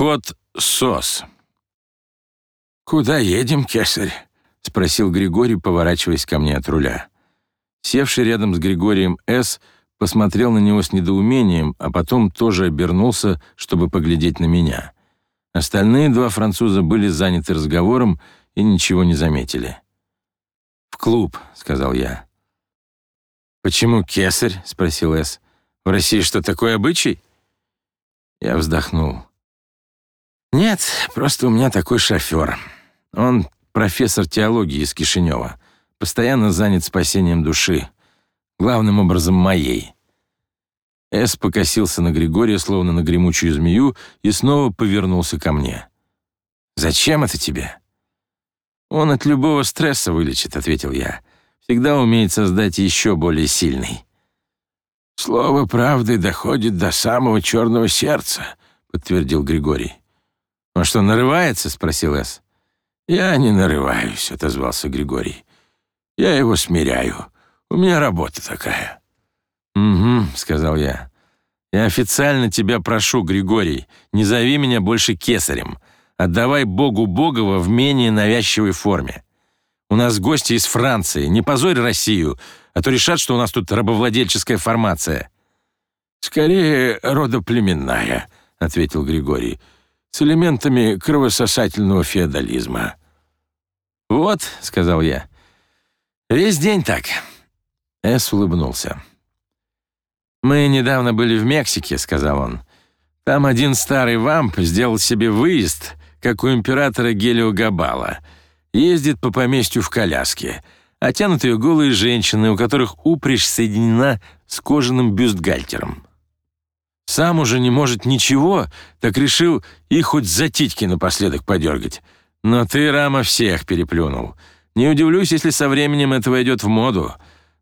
Ход СОС. «Куда едем, кесарь?» — спросил Григорий, поворачиваясь ко мне от руля. Севший рядом с Григорием С. посмотрел на него с недоумением, а потом тоже обернулся, чтобы поглядеть на меня. Остальные два француза были заняты разговором и ничего не заметили. «В клуб», — сказал я. «Почему кесарь?» — спросил С. «В России что, такой обычай?» Я вздохнул. «Нет, просто у меня такой шофер. Он профессор теологии из Кишинева, постоянно занят спасением души, главным образом моей». Эс покосился на Григория, словно на гремучую змею, и снова повернулся ко мне. «Зачем это тебе?» «Он от любого стресса вылечит», — ответил я. «Всегда умеет создать еще более сильный». «Слово правды доходит до самого черного сердца», — подтвердил Григорий. «Он что, нарывается?» — спросил Эс. «Я не нарываюсь», — отозвался Григорий. «Я его смиряю. У меня работа такая». «Угу», — сказал я. «Я официально тебя прошу, Григорий, не зови меня больше кесарем. Отдавай Богу Богова в менее навязчивой форме. У нас гости из Франции. Не позорь Россию, а то решат, что у нас тут рабовладельческая формация». «Скорее, родоплеменная», — ответил Григорий, «с элементами кровососательного феодализма». «Вот», — сказал я, — «весь день так». Эс улыбнулся. «Мы недавно были в Мексике», — сказал он. «Там один старый вамп сделал себе выезд как у императора Гелиогабала. Ездит по поместью в коляске, а тянут ее голые женщины, у которых упряжь соединена с кожаным бюстгальтером. Сам уже не может ничего, так решил и хоть за титьки напоследок подергать. Но ты, Рама, всех переплюнул. Не удивлюсь, если со временем это войдет в моду.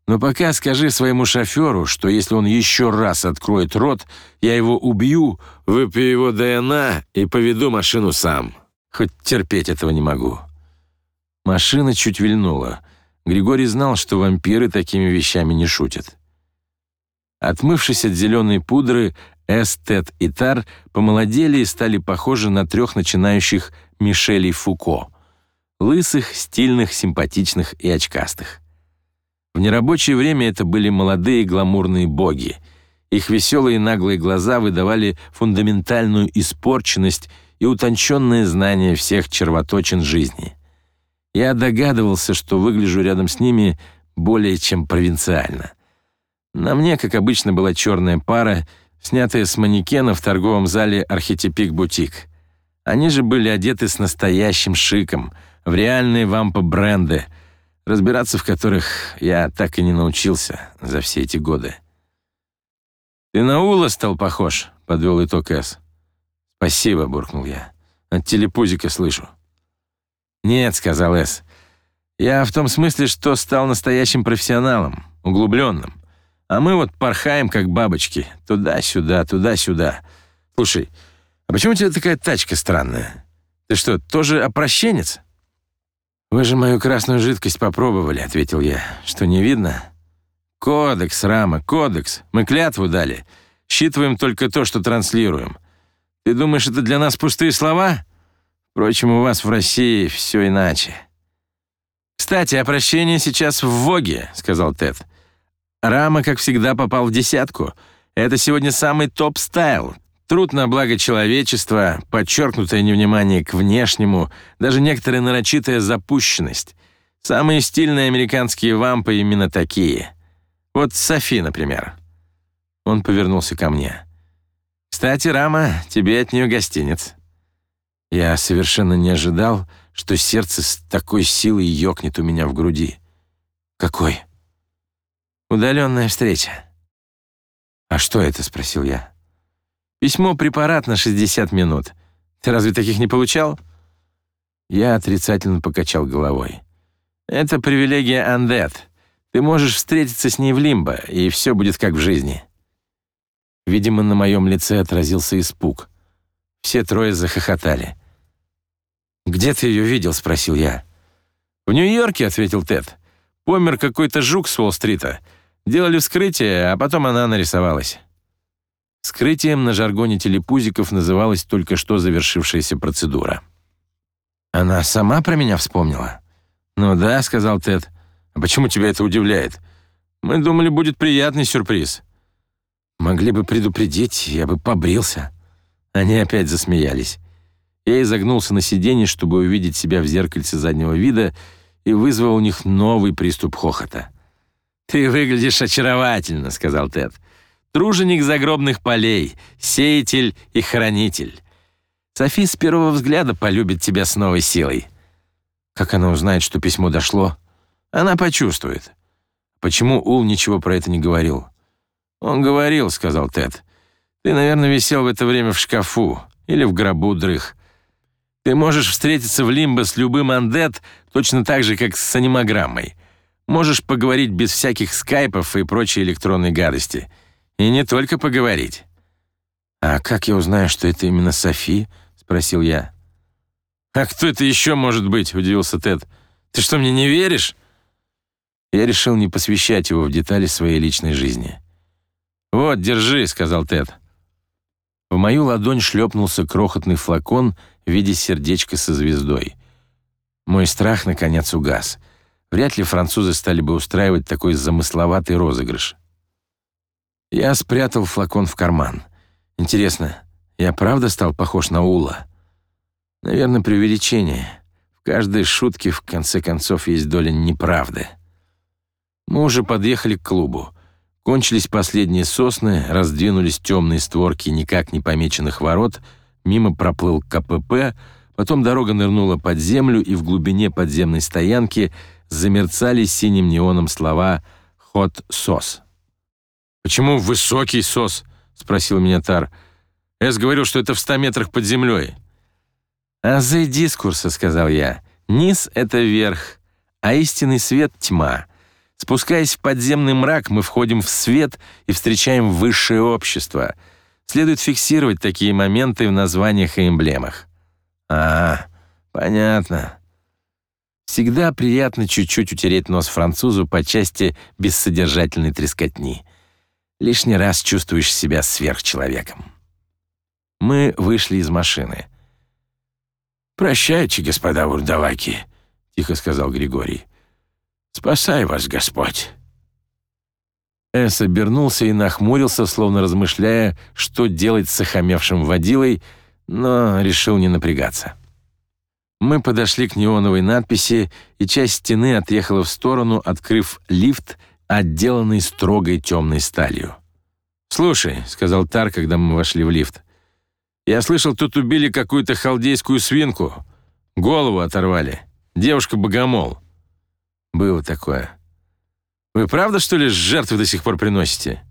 Но пока скажи своему шоферу, что если он еще раз откроет рот, я его убью, выпью его ДНА и поведу машину сам. Хоть терпеть этого не могу». Машина чуть вильнула. Григорий знал, что вампиры такими вещами не шутят. Отмывшись от зеленой пудры, Эстет и Тар помолодели и стали похожи на трех начинающих Мишелей Фуко. Лысых, стильных, симпатичных и очкастых. В нерабочее время это были молодые гламурные боги. Их веселые наглые глаза выдавали фундаментальную испорченность и утонченное знание всех червоточин жизни. Я догадывался, что выгляжу рядом с ними более чем провинциально. На мне, как обычно, была черная пара, снятая с манекена в торговом зале «Архетипик-бутик». Они же были одеты с настоящим шиком, в реальные вампа-бренды — разбираться в которых я так и не научился за все эти годы. «Ты на Ула стал похож», — подвел итог Эс. «Спасибо», — буркнул я. «От телепузика слышу». «Нет», — сказал Эс. «Я в том смысле, что стал настоящим профессионалом, углубленным. А мы вот порхаем, как бабочки, туда-сюда, туда-сюда. Слушай, а почему у тебя такая тачка странная? Ты что, тоже опрощенец?» «Вы же мою красную жидкость попробовали», — ответил я. «Что, не видно?» «Кодекс, Рама, кодекс. Мы клятву дали. Считываем только то, что транслируем. Ты думаешь, это для нас пустые слова? Впрочем, у вас в России все иначе». «Кстати, опрощение сейчас в vogue», — сказал Тед. «Рама, как всегда, попал в десятку. Это сегодня самый top style, Труд на благо человечества, подчеркнутое невнимание к внешнему, даже некоторая нарочитая запущенность. Самые стильные американские вампы именно такие. Вот Софи, например. Он повернулся ко мне. «Кстати, Рама, тебе от нее гостинец». Я совершенно не ожидал, что сердце с такой силой ёкнет у меня в груди. «Какой?» «Удаленная встреча». «А что это?» — спросил я. Письмо-препарат на 60 минут. Ты разве таких не получал?» Я отрицательно покачал головой. «Это привилегия Андет. Ты можешь встретиться с ней в Лимбо, и все будет как в жизни». Видимо, на моем лице отразился испуг. Все трое захохотали. «Где ты ее видел?» — спросил я. «В Нью-Йорке», — ответил Тед. «Помер какой-то жук с Уолл-стрита. Делали вскрытие, а потом она нарисовалась». Скрытием на жаргоне телепузиков называлась только что завершившаяся процедура. «Она сама про меня вспомнила?» «Ну да», — сказал Тед. «А почему тебя это удивляет? Мы думали, будет приятный сюрприз». «Могли бы предупредить, я бы побрился». Они опять засмеялись. Я изогнулся на сиденье, чтобы увидеть себя в зеркальце заднего вида, и вызвал у них новый приступ хохота. «Ты выглядишь очаровательно», — сказал Тед. «Труженик загробных полей, сеятель и хранитель. Софи с первого взгляда полюбит тебя с новой силой». Как она узнает, что письмо дошло? Она почувствует. Почему Ул ничего про это не говорил? «Он говорил», — сказал Тед. «Ты, наверное, висел в это время в шкафу или в гробу дрых. Ты можешь встретиться в Лимбо с любым андет точно так же, как с анимограммой. Можешь поговорить без всяких скайпов и прочей электронной гадости. И не только поговорить». «А как я узнаю, что это именно Софи?» — спросил я. «А кто это еще может быть?» — удивился Тед. «Ты что, мне не веришь?» Я решил не посвящать его в детали своей личной жизни. «Вот, держи», — сказал Тед. В мою ладонь шлепнулся крохотный флакон в виде сердечка со звездой. Мой страх, наконец, угас. Вряд ли французы стали бы устраивать такой замысловатый розыгрыш. Я спрятал флакон в карман. Интересно, я правда стал похож на Ула? Наверное, преувеличение. В каждой шутке, в конце концов, есть доля неправды. Мы уже подъехали к клубу. Кончились последние сосны, раздвинулись темные створки никак не помеченных ворот, мимо проплыл КПП, потом дорога нырнула под землю, и в глубине подземной стоянки замерцали синим неоном слова «Хот сос». «Почему высокий сос?» — спросил меня Тар. «Эс говорил, что это в ста метрах под землей». «Азы дискурса», — сказал я. «Низ — это верх, а истинный свет — тьма». Спускаясь в подземный мрак, мы входим в свет и встречаем высшее общество. Следует фиксировать такие моменты в названиях и эмблемах. А, понятно. Всегда приятно чуть-чуть утереть нос французу по части бессодержательной трескотни. Лишний раз чувствуешь себя сверхчеловеком. Мы вышли из машины. «Прощайте, господа вурдалаки», — тихо сказал Григорий. Спасай вас, Господь!» Эс обернулся и нахмурился, словно размышляя, что делать с охамевшим водилой, но решил не напрягаться. Мы подошли к неоновой надписи, и часть стены отъехала в сторону, открыв лифт, отделанный строгой темной сталью. «Слушай», — сказал Тар, когда мы вошли в лифт, «я слышал, тут убили какую-то халдейскую свинку. Голову оторвали. Девушка-богомол». Было такое. Вы правда, что ли, жертвы до сих пор приносите?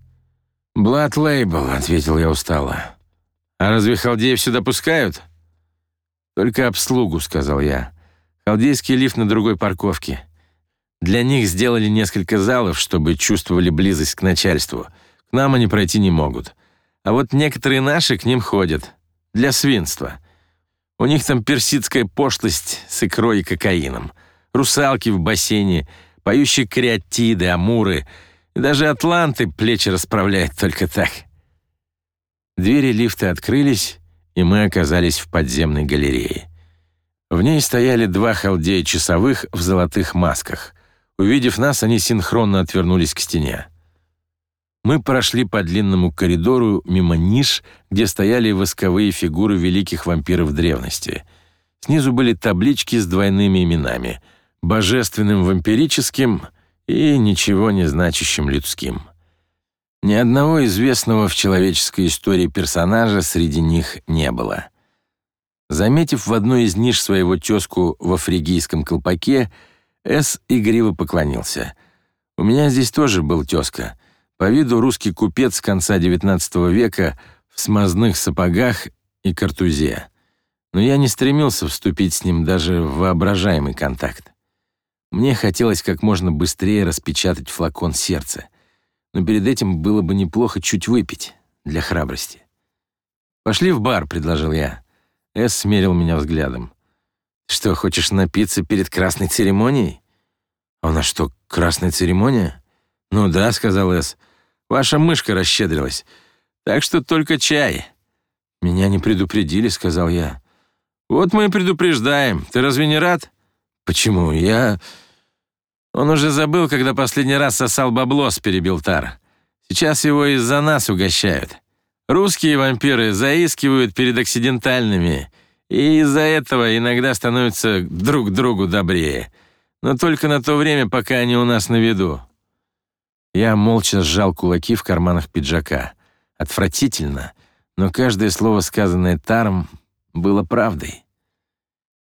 Блат Лейбл, ответил я устало. А разве халдеев сюда пускают? Только обслугу, сказал я. Халдейский лифт на другой парковке. Для них сделали несколько залов, чтобы чувствовали близость к начальству. К нам они пройти не могут. А вот некоторые наши к ним ходят. Для свинства. У них там персидская пошлость с икрой и кокаином русалки в бассейне, поющие креатиды, амуры, и даже атланты плечи расправляют только так. Двери лифта открылись, и мы оказались в подземной галерее. В ней стояли два халдея часовых в золотых масках. Увидев нас, они синхронно отвернулись к стене. Мы прошли по длинному коридору мимо ниш, где стояли восковые фигуры великих вампиров древности. Снизу были таблички с двойными именами — божественным вампирическим и ничего не значащим людским. Ни одного известного в человеческой истории персонажа среди них не было. Заметив в одной из ниш своего тезку во фригийском колпаке, С. игриво поклонился. «У меня здесь тоже был тезка. По виду русский купец конца XIX века в смазных сапогах и картузе. Но я не стремился вступить с ним даже в воображаемый контакт. Мне хотелось как можно быстрее распечатать флакон сердца, но перед этим было бы неплохо чуть выпить для храбрости. «Пошли в бар», — предложил я. Эс смерил меня взглядом. «Что, хочешь напиться перед красной церемонией?» «А у нас что, красная церемония?» «Ну да», — сказал Эс. «Ваша мышка расщедрилась. Так что только чай». «Меня не предупредили», — сказал я. «Вот мы и предупреждаем. Ты разве не рад?» «Почему? Я...» «Он уже забыл, когда последний раз сосал баблос», — перебил Тар. «Сейчас его из-за нас угощают. Русские вампиры заискивают перед оксидентальными, и из-за этого иногда становятся друг другу добрее. Но только на то время, пока они у нас на виду». Я молча сжал кулаки в карманах пиджака. Отвратительно, но каждое слово, сказанное Таром, было правдой.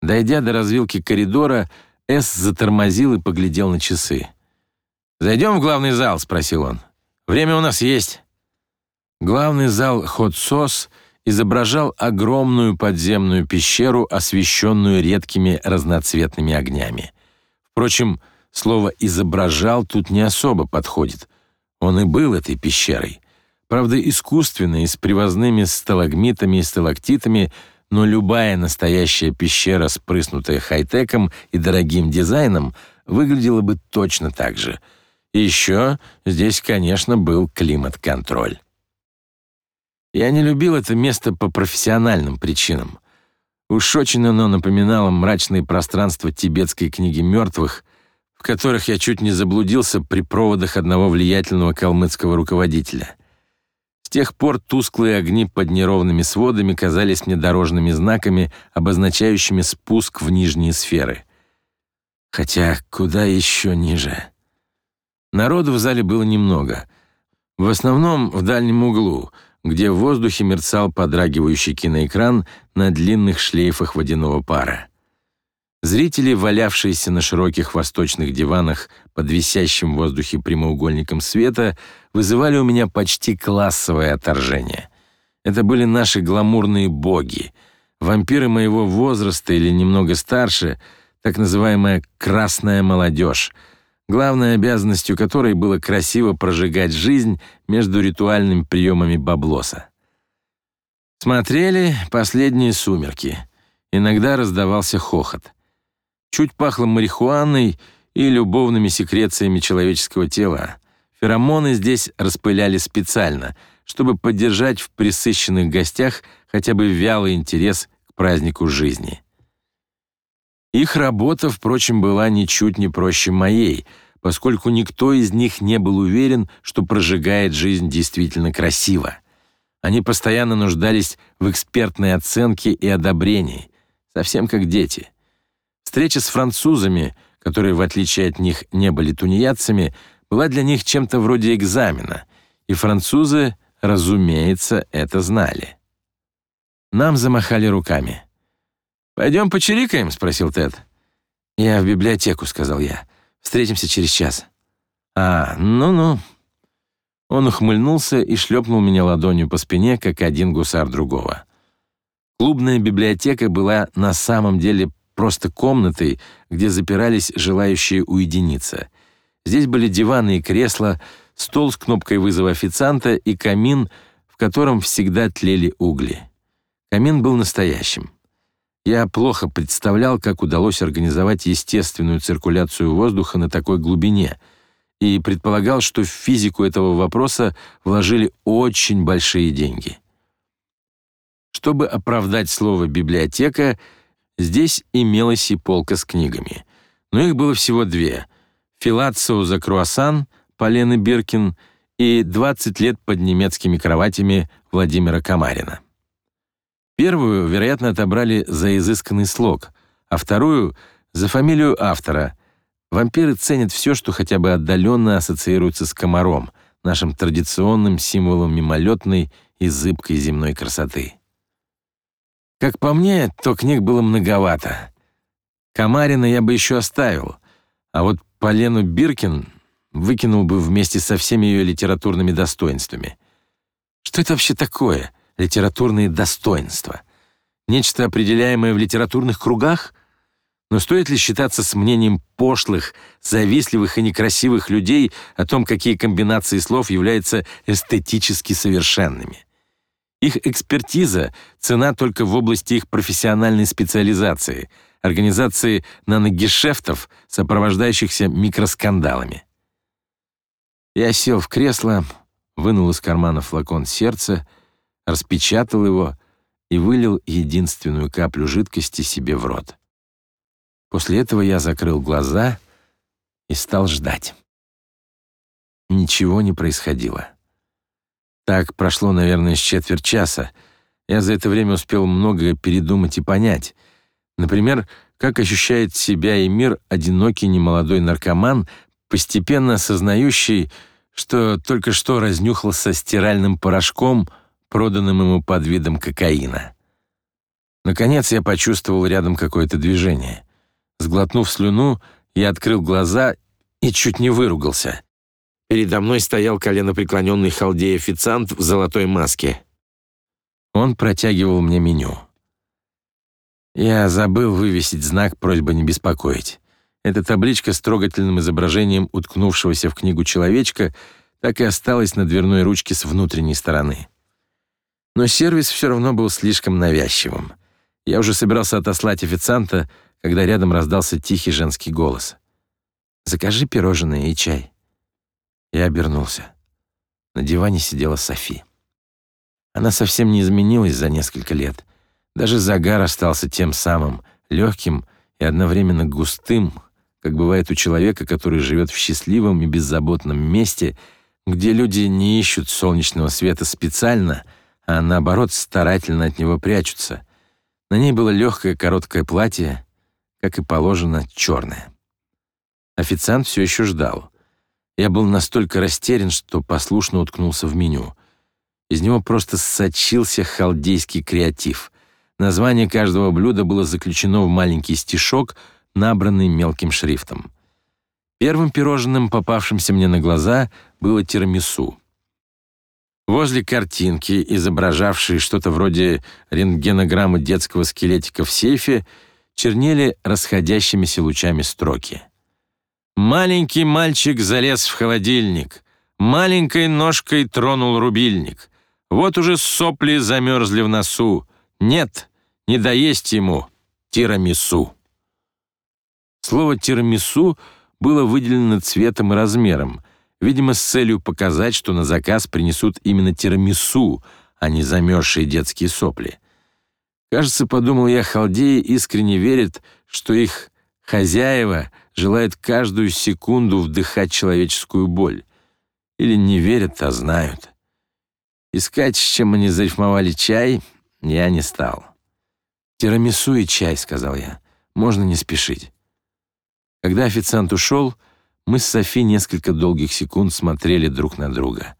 Дойдя до развилки коридора, Эс затормозил и поглядел на часы. «Зайдем в главный зал?» — спросил он. «Время у нас есть». Главный зал «Хот-Сос» изображал огромную подземную пещеру, освещенную редкими разноцветными огнями. Впрочем, слово «изображал» тут не особо подходит. Он и был этой пещерой. Правда, искусственной, с привозными сталагмитами и сталактитами, но любая настоящая пещера, спрыснутая хай-теком и дорогим дизайном, выглядела бы точно так же. И еще здесь, конечно, был климат-контроль. Я не любил это место по профессиональным причинам. Уж очень оно напоминало мрачные пространства тибетской книги мертвых, в которых я чуть не заблудился при проводах одного влиятельного калмыцкого руководителя. С тех пор тусклые огни под неровными сводами казались мне дорожными знаками, обозначающими спуск в нижние сферы. Хотя куда еще ниже? Народу в зале было немного. В основном в дальнем углу — где в воздухе мерцал подрагивающий киноэкран на длинных шлейфах водяного пара. Зрители, валявшиеся на широких восточных диванах под висящим в воздухе прямоугольником света, вызывали у меня почти классовое отторжение. Это были наши гламурные боги, вампиры моего возраста или немного старше, так называемая «красная молодежь», главной обязанностью которой было красиво прожигать жизнь между ритуальными приемами баблоса. Смотрели последние сумерки. Иногда раздавался хохот. Чуть пахло марихуаной и любовными секрециями человеческого тела. Феромоны здесь распыляли специально, чтобы поддержать в присыщенных гостях хотя бы вялый интерес к празднику жизни. Их работа, впрочем, была ничуть не проще моей, поскольку никто из них не был уверен, что прожигает жизнь действительно красиво. Они постоянно нуждались в экспертной оценке и одобрении, совсем как дети. Встреча с французами, которые, в отличие от них, не были тунеядцами, была для них чем-то вроде экзамена, и французы, разумеется, это знали. Нам замахали руками. «Пойдем почирикаем?» — спросил Тед. «Я в библиотеку», — сказал я. «Встретимся через час». «А, ну-ну». Он ухмыльнулся и шлепнул меня ладонью по спине, как один гусар другого. Клубная библиотека была на самом деле просто комнатой, где запирались желающие уединиться. Здесь были диваны и кресла, стол с кнопкой вызова официанта и камин, в котором всегда тлели угли. Камин был настоящим. Я плохо представлял, как удалось организовать естественную циркуляцию воздуха на такой глубине, и предполагал, что в физику этого вопроса вложили очень большие деньги. Чтобы оправдать слово «библиотека», здесь имелась и полка с книгами. Но их было всего две — «Филацио за круассан» Полены Биркин и «20 лет под немецкими кроватями» Владимира Камарина. Первую, вероятно, отобрали за изысканный слог, а вторую — за фамилию автора. Вампиры ценят все, что хотя бы отдаленно ассоциируется с комаром, нашим традиционным символом мимолетной и зыбкой земной красоты. Как по мне, то книг было многовато. Комарина я бы еще оставил, а вот Полену Биркин выкинул бы вместе со всеми ее литературными достоинствами. Что это вообще такое — литературные достоинства. Нечто определяемое в литературных кругах? Но стоит ли считаться с мнением пошлых, завистливых и некрасивых людей о том, какие комбинации слов являются эстетически совершенными? Их экспертиза цена только в области их профессиональной специализации, организации наногешефтов, сопровождающихся микроскандалами. Я сел в кресло, вынул из кармана флакон сердца, распечатал его и вылил единственную каплю жидкости себе в рот. После этого я закрыл глаза и стал ждать. Ничего не происходило. Так прошло, наверное, с четверть часа. Я за это время успел многое передумать и понять. Например, как ощущает себя и мир одинокий немолодой наркоман, постепенно осознающий, что только что разнюхался стиральным порошком, проданным ему под видом кокаина. Наконец я почувствовал рядом какое-то движение. Сглотнув слюну, я открыл глаза и чуть не выругался. Передо мной стоял коленопреклоненный халдей-официант в золотой маске. Он протягивал мне меню. Я забыл вывесить знак «Просьба не беспокоить». Эта табличка с трогательным изображением уткнувшегося в книгу человечка так и осталась на дверной ручке с внутренней стороны. Но сервис все равно был слишком навязчивым. Я уже собирался отослать официанта, когда рядом раздался тихий женский голос. «Закажи пирожные и чай». Я обернулся. На диване сидела Софи. Она совсем не изменилась за несколько лет. Даже загар остался тем самым, легким и одновременно густым, как бывает у человека, который живет в счастливом и беззаботном месте, где люди не ищут солнечного света специально, а наоборот старательно от него прячутся. На ней было легкое короткое платье, как и положено, черное. Официант все еще ждал. Я был настолько растерян, что послушно уткнулся в меню. Из него просто сочился халдейский креатив. Название каждого блюда было заключено в маленький стишок, набранный мелким шрифтом. Первым пирожным, попавшимся мне на глаза, было тирамису. Возле картинки, изображавшей что-то вроде рентгенограммы детского скелетика в сейфе, чернели расходящимися лучами строки — Маленький мальчик залез в холодильник. Маленькой ножкой тронул рубильник. Вот уже сопли замерзли в носу. Нет, не доесть ему тирамису. Слово «тирамису» было выделено цветом и размером, видимо, с целью показать, что на заказ принесут именно тирамису, а не замерзшие детские сопли. Кажется, подумал я, халдеи искренне верят, что их хозяева — желают каждую секунду вдыхать человеческую боль. Или не верят, а знают. Искать, с чем они зарифмовали чай, я не стал. «Тирамису и чай», — сказал я. «Можно не спешить». Когда официант ушел, мы с Софи несколько долгих секунд смотрели друг на друга.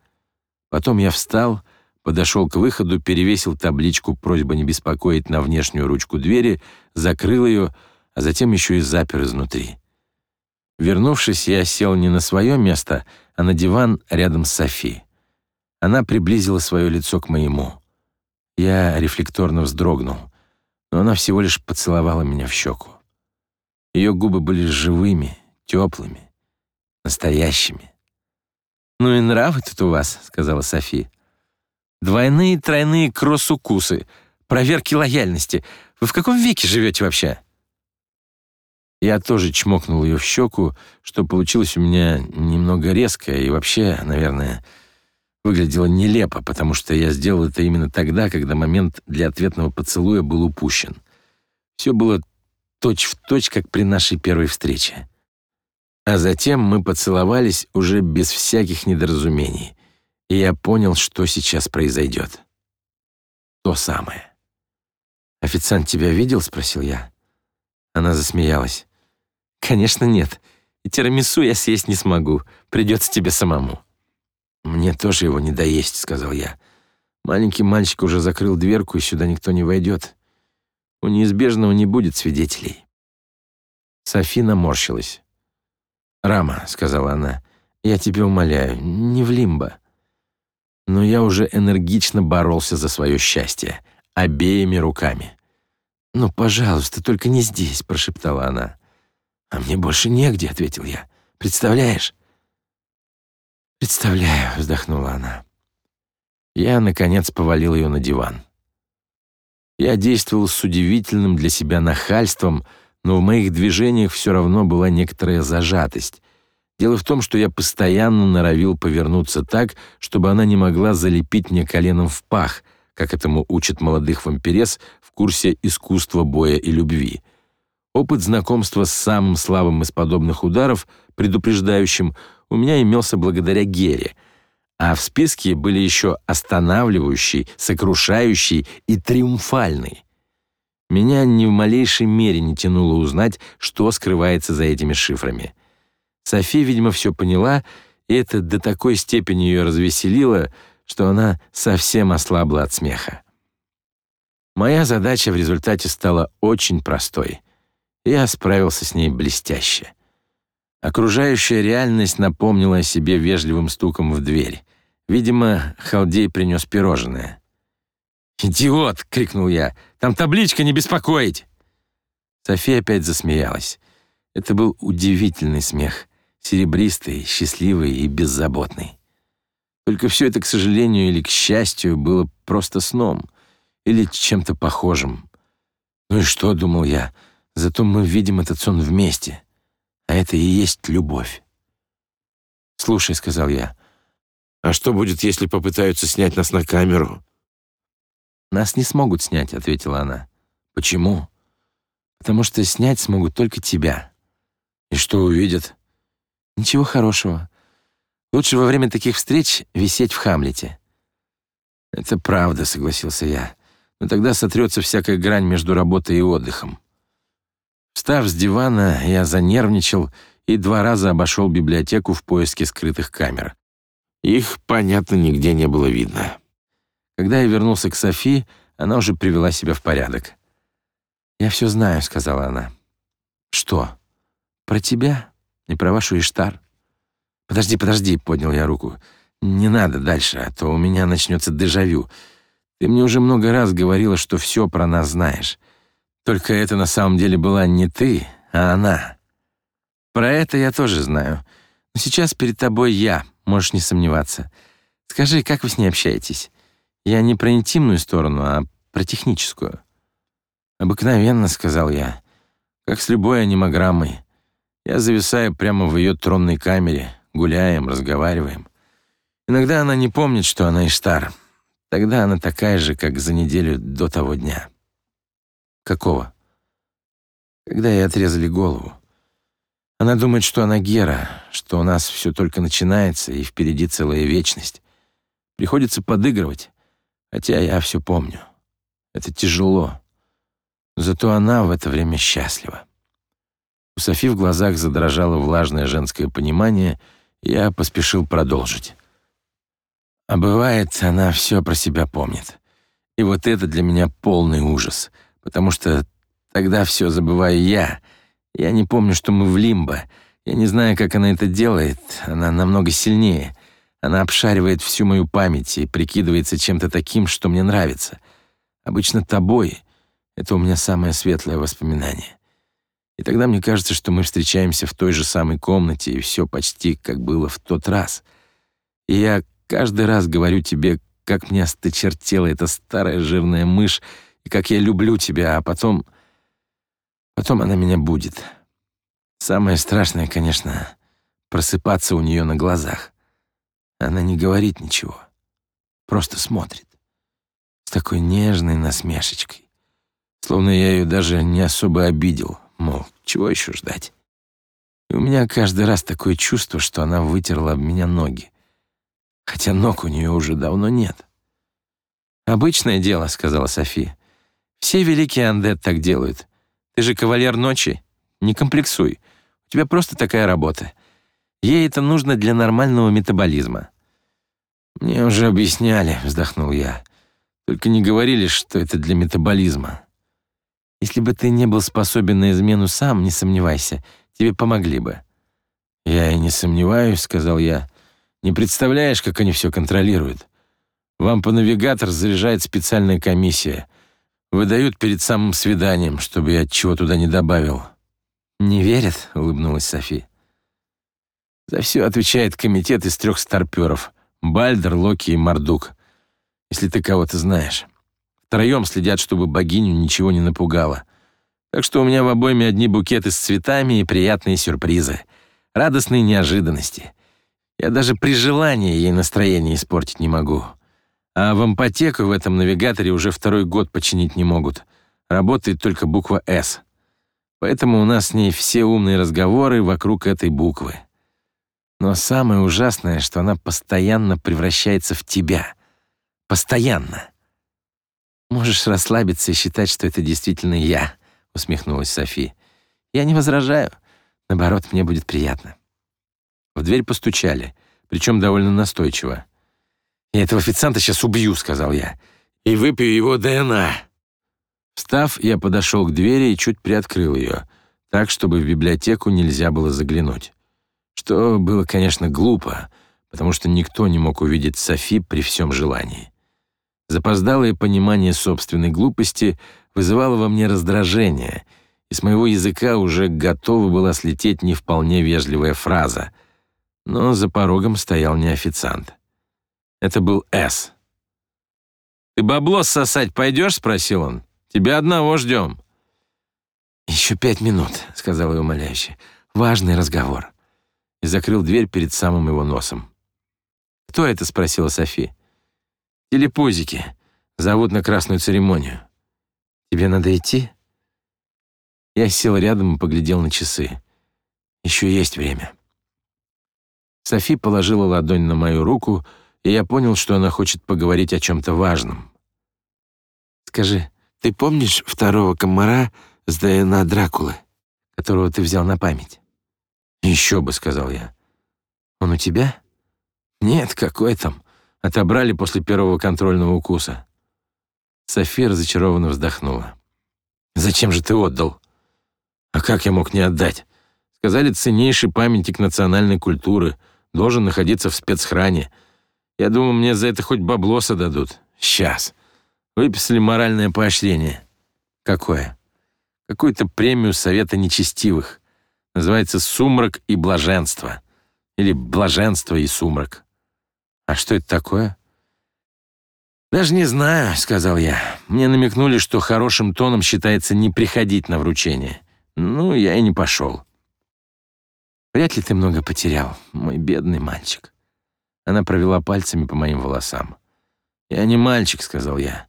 Потом я встал, подошел к выходу, перевесил табличку «Просьба не беспокоить» на внешнюю ручку двери, закрыл ее, а затем еще и запер изнутри. Вернувшись, я сел не на свое место, а на диван рядом с Софи. Она приблизила свое лицо к моему. Я рефлекторно вздрогнул, но она всего лишь поцеловала меня в щеку. Ее губы были живыми, теплыми, настоящими. «Ну и нравы тут у вас», — сказала Софи. «Двойные тройные кросс-укусы, проверки лояльности. Вы в каком веке живете вообще?» Я тоже чмокнул ее в щеку, что получилось у меня немного резко и вообще, наверное, выглядело нелепо, потому что я сделал это именно тогда, когда момент для ответного поцелуя был упущен. Все было точь-в-точь, точь, как при нашей первой встрече. А затем мы поцеловались уже без всяких недоразумений, и я понял, что сейчас произойдет. То самое. «Официант тебя видел?» — спросил я. Она засмеялась. «Конечно нет. И тирамису я съесть не смогу. Придется тебе самому». «Мне тоже его не доесть», — сказал я. «Маленький мальчик уже закрыл дверку, и сюда никто не войдет. У неизбежного не будет свидетелей». Софина морщилась. «Рама», — сказала она, — «я тебя умоляю, не в лимбо». Но я уже энергично боролся за свое счастье, обеими руками. «Ну, пожалуйста, только не здесь», — прошептала она. «А мне больше негде», — ответил я. «Представляешь?» «Представляю», — вздохнула она. Я, наконец, повалил ее на диван. Я действовал с удивительным для себя нахальством, но в моих движениях все равно была некоторая зажатость. Дело в том, что я постоянно норовил повернуться так, чтобы она не могла залепить мне коленом в пах, как этому учат молодых вампирес в курсе искусства боя и любви. Опыт знакомства с самым слабым из подобных ударов, предупреждающим, у меня имелся благодаря Гере, а в списке были еще останавливающий, сокрушающий и триумфальный. Меня ни в малейшей мере не тянуло узнать, что скрывается за этими шифрами — Софи, видимо, все поняла, и это до такой степени ее развеселило, что она совсем ослабла от смеха. Моя задача в результате стала очень простой. Я справился с ней блестяще. Окружающая реальность напомнила о себе вежливым стуком в дверь. Видимо, Халдей принес пирожное. «Идиот!» — крикнул я. «Там табличка «Не беспокоить!»» София опять засмеялась. Это был удивительный смех серебристый, счастливый и беззаботный. Только все это, к сожалению или к счастью, было просто сном или чем-то похожим. Ну и что, думал я, зато мы видим этот сон вместе, а это и есть любовь. «Слушай», — сказал я, — «а что будет, если попытаются снять нас на камеру?» «Нас не смогут снять», — ответила она. «Почему?» «Потому что снять смогут только тебя». «И что увидят?» Ничего хорошего. Лучше во время таких встреч висеть в Хамлете. Это правда, согласился я. Но тогда сотрется всякая грань между работой и отдыхом. Встав с дивана, я занервничал и два раза обошел библиотеку в поиске скрытых камер. Их, понятно, нигде не было видно. Когда я вернулся к Софи, она уже привела себя в порядок. «Я все знаю», — сказала она. «Что? Про тебя?» И про вашу Иштар. Подожди, подожди, поднял я руку. Не надо дальше, а то у меня начнется дежавю. Ты мне уже много раз говорила, что все про нас знаешь. Только это на самом деле была не ты, а она. Про это я тоже знаю. Но сейчас перед тобой я, можешь не сомневаться. Скажи, как вы с ней общаетесь? Я не про интимную сторону, а про техническую. Обыкновенно, сказал я, как с любой анимограммой. Я зависаю прямо в ее тронной камере, гуляем, разговариваем. Иногда она не помнит, что она Иштар. Тогда она такая же, как за неделю до того дня. Какого? Когда ей отрезали голову. Она думает, что она Гера, что у нас все только начинается и впереди целая вечность. Приходится подыгрывать, хотя я все помню. Это тяжело. Зато она в это время счастлива. У Софи в глазах задрожало влажное женское понимание, и я поспешил продолжить. А бывает, она все про себя помнит. И вот это для меня полный ужас, потому что тогда все забываю я. Я не помню, что мы в лимбо. Я не знаю, как она это делает. Она намного сильнее. Она обшаривает всю мою память и прикидывается чем-то таким, что мне нравится. Обычно тобой. Это у меня самое светлое воспоминание. И тогда мне кажется, что мы встречаемся в той же самой комнате, и все почти как было в тот раз. И я каждый раз говорю тебе, как мне осточертела эта старая жирная мышь, и как я люблю тебя, а потом... Потом она меня будет. Самое страшное, конечно, просыпаться у нее на глазах. Она не говорит ничего, просто смотрит. С такой нежной насмешечкой. Словно я ее даже не особо обидел, Мол, чего еще ждать? И у меня каждый раз такое чувство, что она вытерла об меня ноги. Хотя ног у нее уже давно нет. «Обычное дело», — сказала София. «Все великие андет так делают. Ты же кавалер ночи. Не комплексуй. У тебя просто такая работа. Ей это нужно для нормального метаболизма». «Мне уже объясняли», — вздохнул я. «Только не говорили, что это для метаболизма». Если бы ты не был способен на измену сам, не сомневайся, тебе помогли бы». «Я и не сомневаюсь», — сказал я. «Не представляешь, как они все контролируют. Вам по навигатор заряжает специальная комиссия. Выдают перед самым свиданием, чтобы я чего туда не добавил». «Не верят?» — улыбнулась Софи. «За все отвечает комитет из трех старперов — Бальдер, Локи и Мардук, если ты кого-то знаешь». Втроем следят, чтобы богиню ничего не напугало. Так что у меня в обойме одни букеты с цветами и приятные сюрпризы. радостные неожиданности. Я даже при желании ей настроение испортить не могу. А в ампотеку в этом навигаторе уже второй год починить не могут. Работает только буква «С». Поэтому у нас с ней все умные разговоры вокруг этой буквы. Но самое ужасное, что она постоянно превращается в тебя. Постоянно. Можешь расслабиться и считать, что это действительно я, усмехнулась Софи. Я не возражаю. Наоборот, мне будет приятно. В дверь постучали, причем довольно настойчиво. «Я этого официанта сейчас убью», — сказал я, — «и выпью его ДНА». Встав, я подошел к двери и чуть приоткрыл ее, так, чтобы в библиотеку нельзя было заглянуть. Что было, конечно, глупо, потому что никто не мог увидеть Софи при всем желании. Запоздалое понимание собственной глупости вызывало во мне раздражение, и с моего языка уже готова была слететь не вполне вежливая фраза, но за порогом стоял не официант. Это был С. «Ты бабло сосать пойдешь?» — спросил он. «Тебя одного ждем». «Еще пять минут», — сказал я умоляюще. «Важный разговор». И закрыл дверь перед самым его носом. «Кто это?» — спросила Софи. «Телепузики. Зовут на красную церемонию». «Тебе надо идти?» Я сел рядом и поглядел на часы. Еще есть время. Софи положила ладонь на мою руку, и я понял, что она хочет поговорить о чем-то важном. «Скажи, ты помнишь второго комара с ДНА Дракулы, которого ты взял на память?» «Еще бы», — сказал я. «Он у тебя?» «Нет, какой там. Отобрали после первого контрольного укуса». София разочарованно вздохнула. «Зачем же ты отдал?» «А как я мог не отдать?» Сказали, ценнейший памятник национальной культуры, должен находиться в спецхране. Я думаю, мне за это хоть баблоса дадут. Сейчас. Выписали моральное поощрение. Какое? Какую-то премию Совета Нечестивых. Называется «Сумрак и блаженство». Или «Блаженство и сумрак». А что это такое? «Даже не знаю», — сказал я. Мне намекнули, что хорошим тоном считается не приходить на вручение. Ну, я и не пошел. Вряд ли ты много потерял, мой бедный мальчик. Она провела пальцами по моим волосам. «Я не мальчик», — сказал я.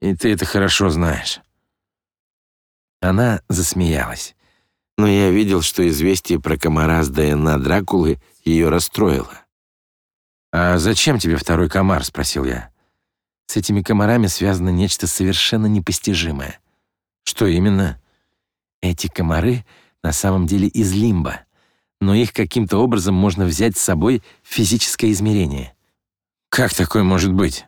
«И ты это хорошо знаешь». Она засмеялась. Но я видел, что известие про комара с ДНА Дракулы ее расстроило. «А зачем тебе второй комар?» — спросил я. «С этими комарами связано нечто совершенно непостижимое». «Что именно?» «Эти комары на самом деле из лимба но их каким-то образом можно взять с собой в физическое измерение. Как такое может быть?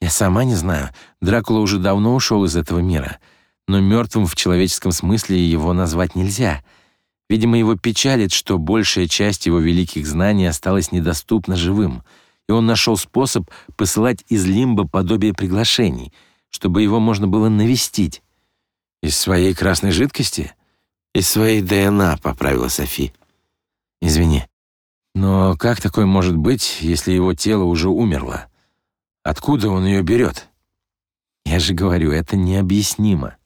Я сама не знаю. Дракула уже давно ушел из этого мира, но мертвым в человеческом смысле его назвать нельзя. Видимо, его печалит, что большая часть его великих знаний осталась недоступна живым, и он нашел способ посылать из лимба подобие приглашений, чтобы его можно было навестить. Из своей красной жидкости? Из своей ДНА, поправила Софи. Извини. Но как такое может быть, если его тело уже умерло? Откуда он ее берет? Я же говорю, это необъяснимо.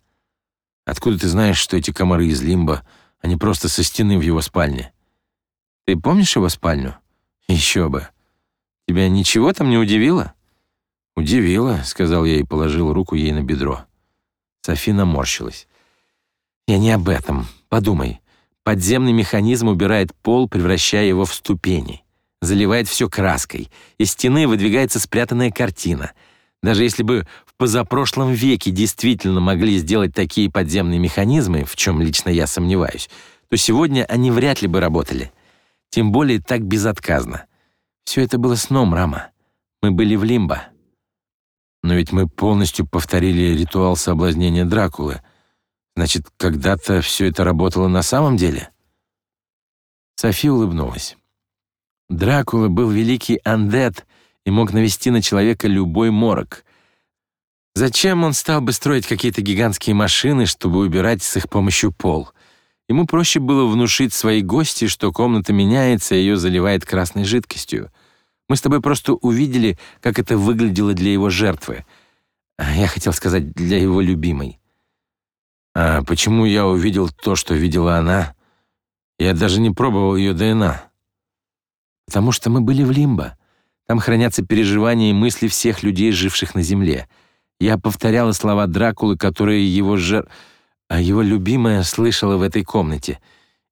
Откуда ты знаешь, что эти комары из лимба, не просто со стены в его спальне? Ты помнишь его спальню? Еще бы. Тебя ничего там не удивило? Удивило, сказал я и положил руку ей на бедро. Софина морщилась. Я не об этом. Подумай. Подземный механизм убирает пол, превращая его в ступени. Заливает все краской. Из стены выдвигается спрятанная картина. Даже если бы в позапрошлом веке действительно могли сделать такие подземные механизмы, в чем лично я сомневаюсь, то сегодня они вряд ли бы работали. Тем более так безотказно. Все это было сном, Рама. Мы были в лимбо. Но ведь мы полностью повторили ритуал соблазнения Дракулы — Значит, когда-то все это работало на самом деле? Софи улыбнулась. Дракула был великий андет и мог навести на человека любой морок. Зачем он стал бы строить какие-то гигантские машины, чтобы убирать с их помощью пол? Ему проще было внушить своей гости, что комната меняется, и ее заливает красной жидкостью. Мы с тобой просто увидели, как это выглядело для его жертвы. Я хотел сказать, для его любимой. А почему я увидел то, что видела она? Я даже не пробовал ее ДНА. Потому что мы были в Лимбо. Там хранятся переживания и мысли всех людей, живших на Земле. Я повторяла слова Дракулы, которые его жер... А его любимая слышала в этой комнате.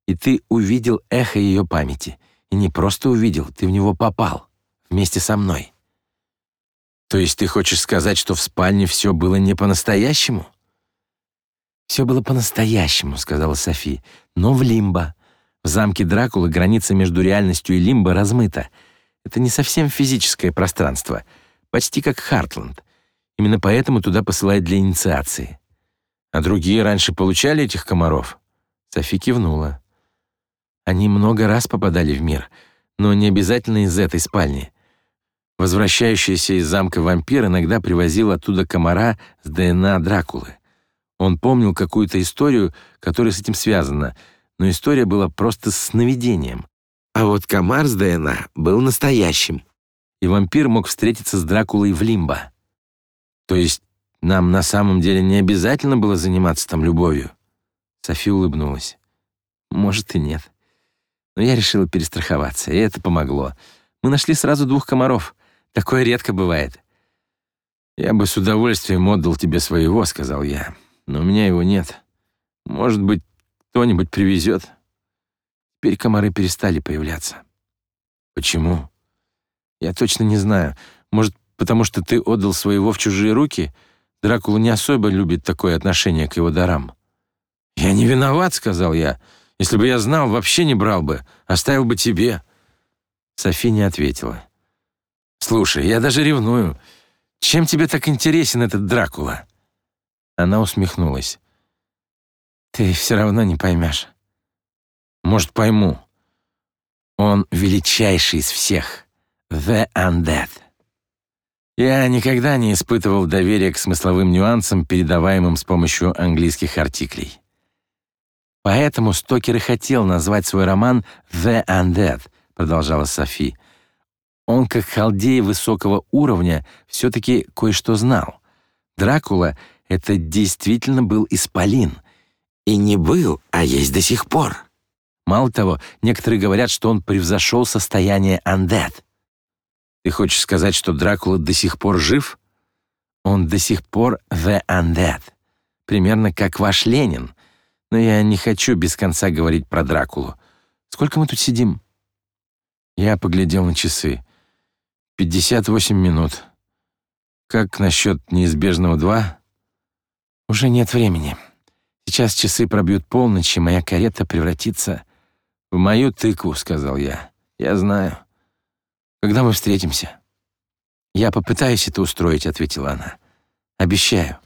И ты увидел эхо ее памяти. И не просто увидел, ты в него попал. Вместе со мной. То есть ты хочешь сказать, что в спальне все было не по-настоящему? «Все было по-настоящему», — сказала Софи, — «но в лимбо. В замке Дракулы граница между реальностью и лимбо размыта. Это не совсем физическое пространство, почти как Хартланд. Именно поэтому туда посылают для инициации». «А другие раньше получали этих комаров?» Софи кивнула. «Они много раз попадали в мир, но не обязательно из этой спальни. Возвращающийся из замка вампир иногда привозил оттуда комара с ДНА Дракулы. Он помнил какую-то историю, которая с этим связана, но история была просто сновидением. А вот комар с ДНА был настоящим. И вампир мог встретиться с Дракулой в Лимбо. То есть нам на самом деле не обязательно было заниматься там любовью? Софи улыбнулась. Может и нет. Но я решила перестраховаться, и это помогло. Мы нашли сразу двух комаров. Такое редко бывает. «Я бы с удовольствием отдал тебе своего», — сказал я но у меня его нет. Может быть, кто-нибудь привезет. Теперь комары перестали появляться. Почему? Я точно не знаю. Может, потому что ты отдал своего в чужие руки? Дракула не особо любит такое отношение к его дарам. «Я не виноват», — сказал я. «Если бы я знал, вообще не брал бы. Оставил бы тебе». Софи не ответила. «Слушай, я даже ревную. Чем тебе так интересен этот Дракула?» Она усмехнулась. «Ты все равно не поймешь». «Может, пойму». «Он величайший из всех. The Undead». Я никогда не испытывал доверия к смысловым нюансам, передаваемым с помощью английских артиклей. Поэтому Стокер и хотел назвать свой роман «The Undead», продолжала Софи. Он, как халдей высокого уровня, все-таки кое-что знал. Дракула — это действительно был исполин. И не был, а есть до сих пор. Мало того, некоторые говорят, что он превзошел состояние андет. Ты хочешь сказать, что Дракула до сих пор жив? Он до сих пор the undead. Примерно как ваш Ленин. Но я не хочу без конца говорить про Дракулу. Сколько мы тут сидим? Я поглядел на часы. 58 минут. Как насчет неизбежного два? Уже нет времени. Сейчас часы пробьют полночь, и моя карета превратится в мою тыкву, сказал я. Я знаю. Когда мы встретимся? Я попытаюсь это устроить, ответила она. Обещаю.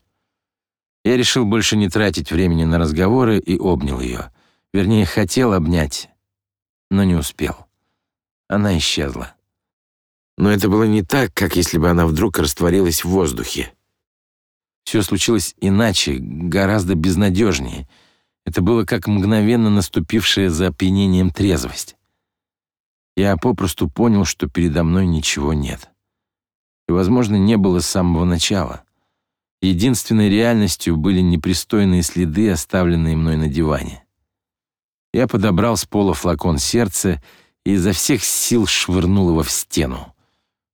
Я решил больше не тратить времени на разговоры и обнял ее. Вернее, хотел обнять, но не успел. Она исчезла. Но это было не так, как если бы она вдруг растворилась в воздухе. Все случилось иначе, гораздо безнадежнее. Это было как мгновенно наступившая за опьянением трезвость. Я попросту понял, что передо мной ничего нет. И, возможно, не было с самого начала. Единственной реальностью были непристойные следы, оставленные мной на диване. Я подобрал с пола флакон сердца и изо всех сил швырнул его в стену.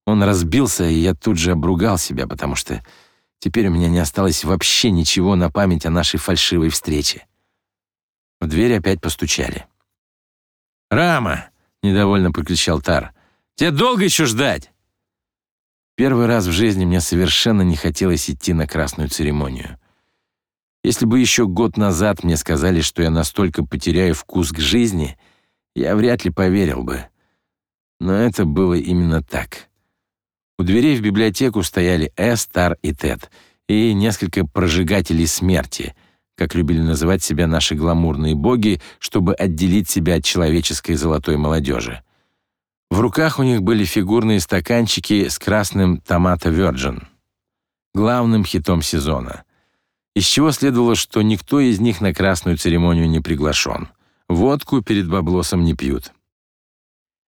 Он разбился, и я тут же обругал себя, потому что Теперь у меня не осталось вообще ничего на память о нашей фальшивой встрече. В дверь опять постучали. «Рама!» — недовольно прокричал Тар. «Тебе долго еще ждать?» Первый раз в жизни мне совершенно не хотелось идти на красную церемонию. Если бы еще год назад мне сказали, что я настолько потеряю вкус к жизни, я вряд ли поверил бы. Но это было именно так. У дверей в библиотеку стояли Эс, Тар и Тед, и несколько прожигателей смерти, как любили называть себя наши гламурные боги, чтобы отделить себя от человеческой золотой молодежи. В руках у них были фигурные стаканчики с красным томато Virgin, главным хитом сезона. Из чего следовало, что никто из них на красную церемонию не приглашен. Водку перед баблосом не пьют.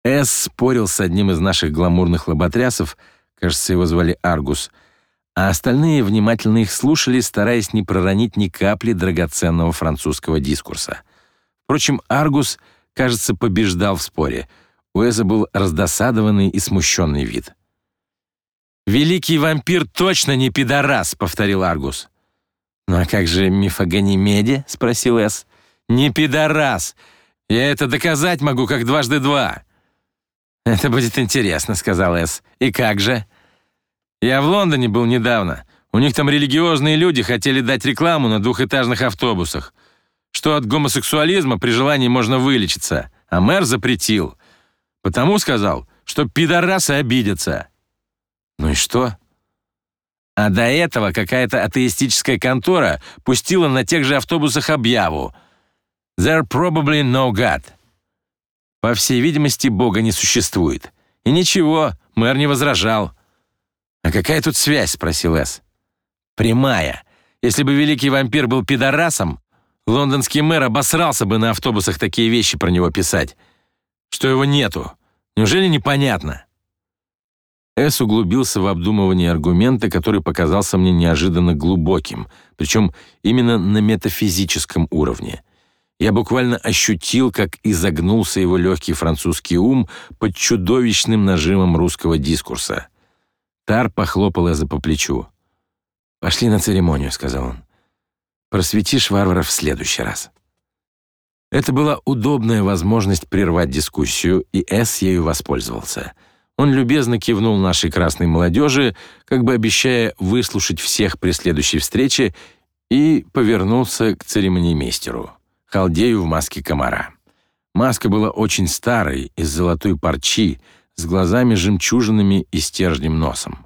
Эс спорил с одним из наших гламурных лоботрясов, кажется, его звали Аргус, а остальные внимательно их слушали, стараясь не проронить ни капли драгоценного французского дискурса. Впрочем, Аргус кажется, побеждал в споре. У Эза был раздосадованный и смущенный вид. «Великий вампир точно не пидорас», — повторил Аргус. «Ну а как же Мифагонимеде?» — спросил Эс. «Не пидорас! Я это доказать могу, как дважды два». «Это будет интересно», — сказал Эс. «И как же?» «Я в Лондоне был недавно. У них там религиозные люди хотели дать рекламу на двухэтажных автобусах, что от гомосексуализма при желании можно вылечиться, а мэр запретил. Потому сказал, что пидорасы обидятся». «Ну и что?» А до этого какая-то атеистическая контора пустила на тех же автобусах объяву «There probably no God». По всей видимости, Бога не существует. И ничего, мэр не возражал. «А какая тут связь?» — спросил Эс. «Прямая. Если бы великий вампир был пидорасом, лондонский мэр обосрался бы на автобусах такие вещи про него писать. Что его нету. Неужели непонятно?» Эс углубился в обдумывание аргумента, который показался мне неожиданно глубоким, причем именно на метафизическом уровне. Я буквально ощутил, как изогнулся его легкий французский ум под чудовищным нажимом русского дискурса. Тар похлопал Эза по плечу. «Пошли на церемонию», — сказал он. «Просветишь варваров в следующий раз». Это была удобная возможность прервать дискуссию, и Эс ею воспользовался — он любезно кивнул нашей красной молодежи, как бы обещая выслушать всех при следующей встрече, и повернулся к церемониймейстеру, халдею в маске комара. Маска была очень старой, из золотой парчи, с глазами-жемчужинами и стержнем носом.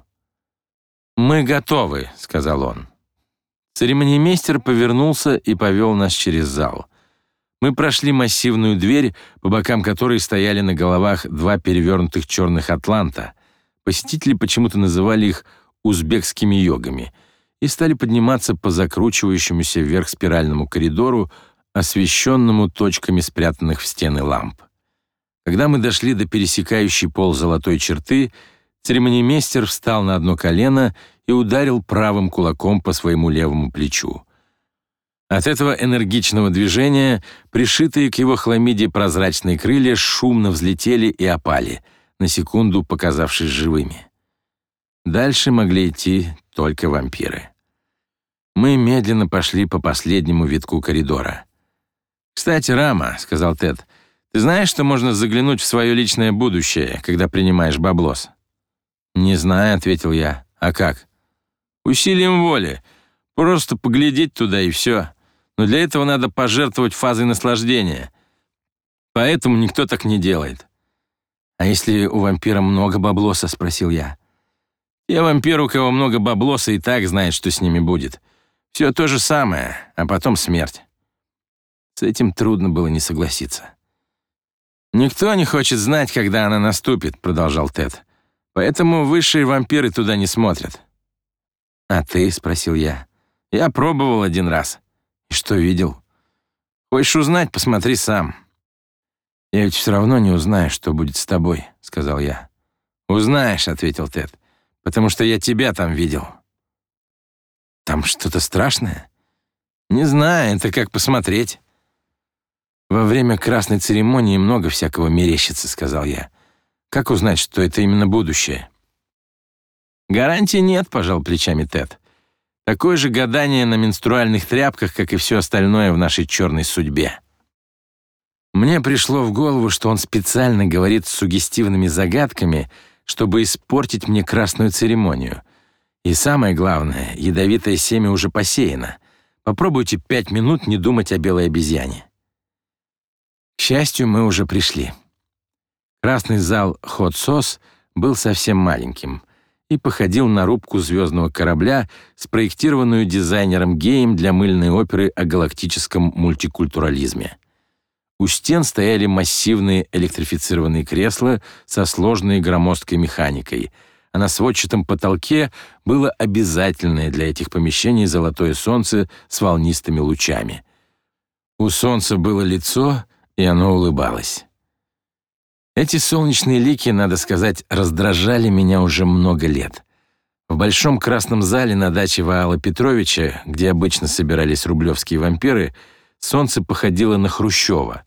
«Мы готовы», — сказал он. Церемониймейстер повернулся и повел нас через зал. Мы прошли массивную дверь, по бокам которой стояли на головах два перевернутых черных атланта. Посетители почему-то называли их узбекскими йогами и стали подниматься по закручивающемуся вверх спиральному коридору, освещенному точками спрятанных в стены ламп. Когда мы дошли до пересекающей пол золотой черты, церемонимейстер встал на одно колено и ударил правым кулаком по своему левому плечу. От этого энергичного движения пришитые к его хламиде прозрачные крылья шумно взлетели и опали, на секунду показавшись живыми. Дальше могли идти только вампиры. Мы медленно пошли по последнему витку коридора. «Кстати, Рама», — сказал Тед, — «ты знаешь, что можно заглянуть в свое личное будущее, когда принимаешь баблос?» «Не знаю», — ответил я. «А как?» «Усилием воли. Просто поглядеть туда и все но для этого надо пожертвовать фазой наслаждения. Поэтому никто так не делает. «А если у вампира много баблоса?» — спросил я. «Те вампиры, у кого много баблоса, и так знают, что с ними будет. Все то же самое, а потом смерть». С этим трудно было не согласиться. «Никто не хочет знать, когда она наступит», — продолжал Тед. «Поэтому высшие вампиры туда не смотрят». «А ты?» — спросил я. «Я пробовал один раз». «И что видел?» «Хочешь узнать, посмотри сам». «Я ведь все равно не узнаю, что будет с тобой», — сказал я. «Узнаешь», — ответил Тед, «потому что я тебя там видел». «Там что-то страшное?» «Не знаю, это как посмотреть». «Во время красной церемонии много всякого мерещится», — сказал я. «Как узнать, что это именно будущее?» «Гарантии нет», — пожал плечами Тед. Такое же гадание на менструальных тряпках, как и все остальное в нашей черной судьбе. Мне пришло в голову, что он специально говорит с сугестивными загадками, чтобы испортить мне красную церемонию. И самое главное, ядовитое семя уже посеяно. Попробуйте пять минут не думать о белой обезьяне. К счастью, мы уже пришли. Красный зал «Хот Сос» был совсем маленьким и походил на рубку звездного корабля, спроектированную дизайнером Геем для мыльной оперы о галактическом мультикультурализме. У стен стояли массивные электрифицированные кресла со сложной громоздкой механикой, а на сводчатом потолке было обязательное для этих помещений золотое солнце с волнистыми лучами. У солнца было лицо, и оно улыбалось. Эти солнечные лики, надо сказать, раздражали меня уже много лет. В большом красном зале на даче Ваала Петровича, где обычно собирались рублевские вампиры, солнце походило на Хрущева.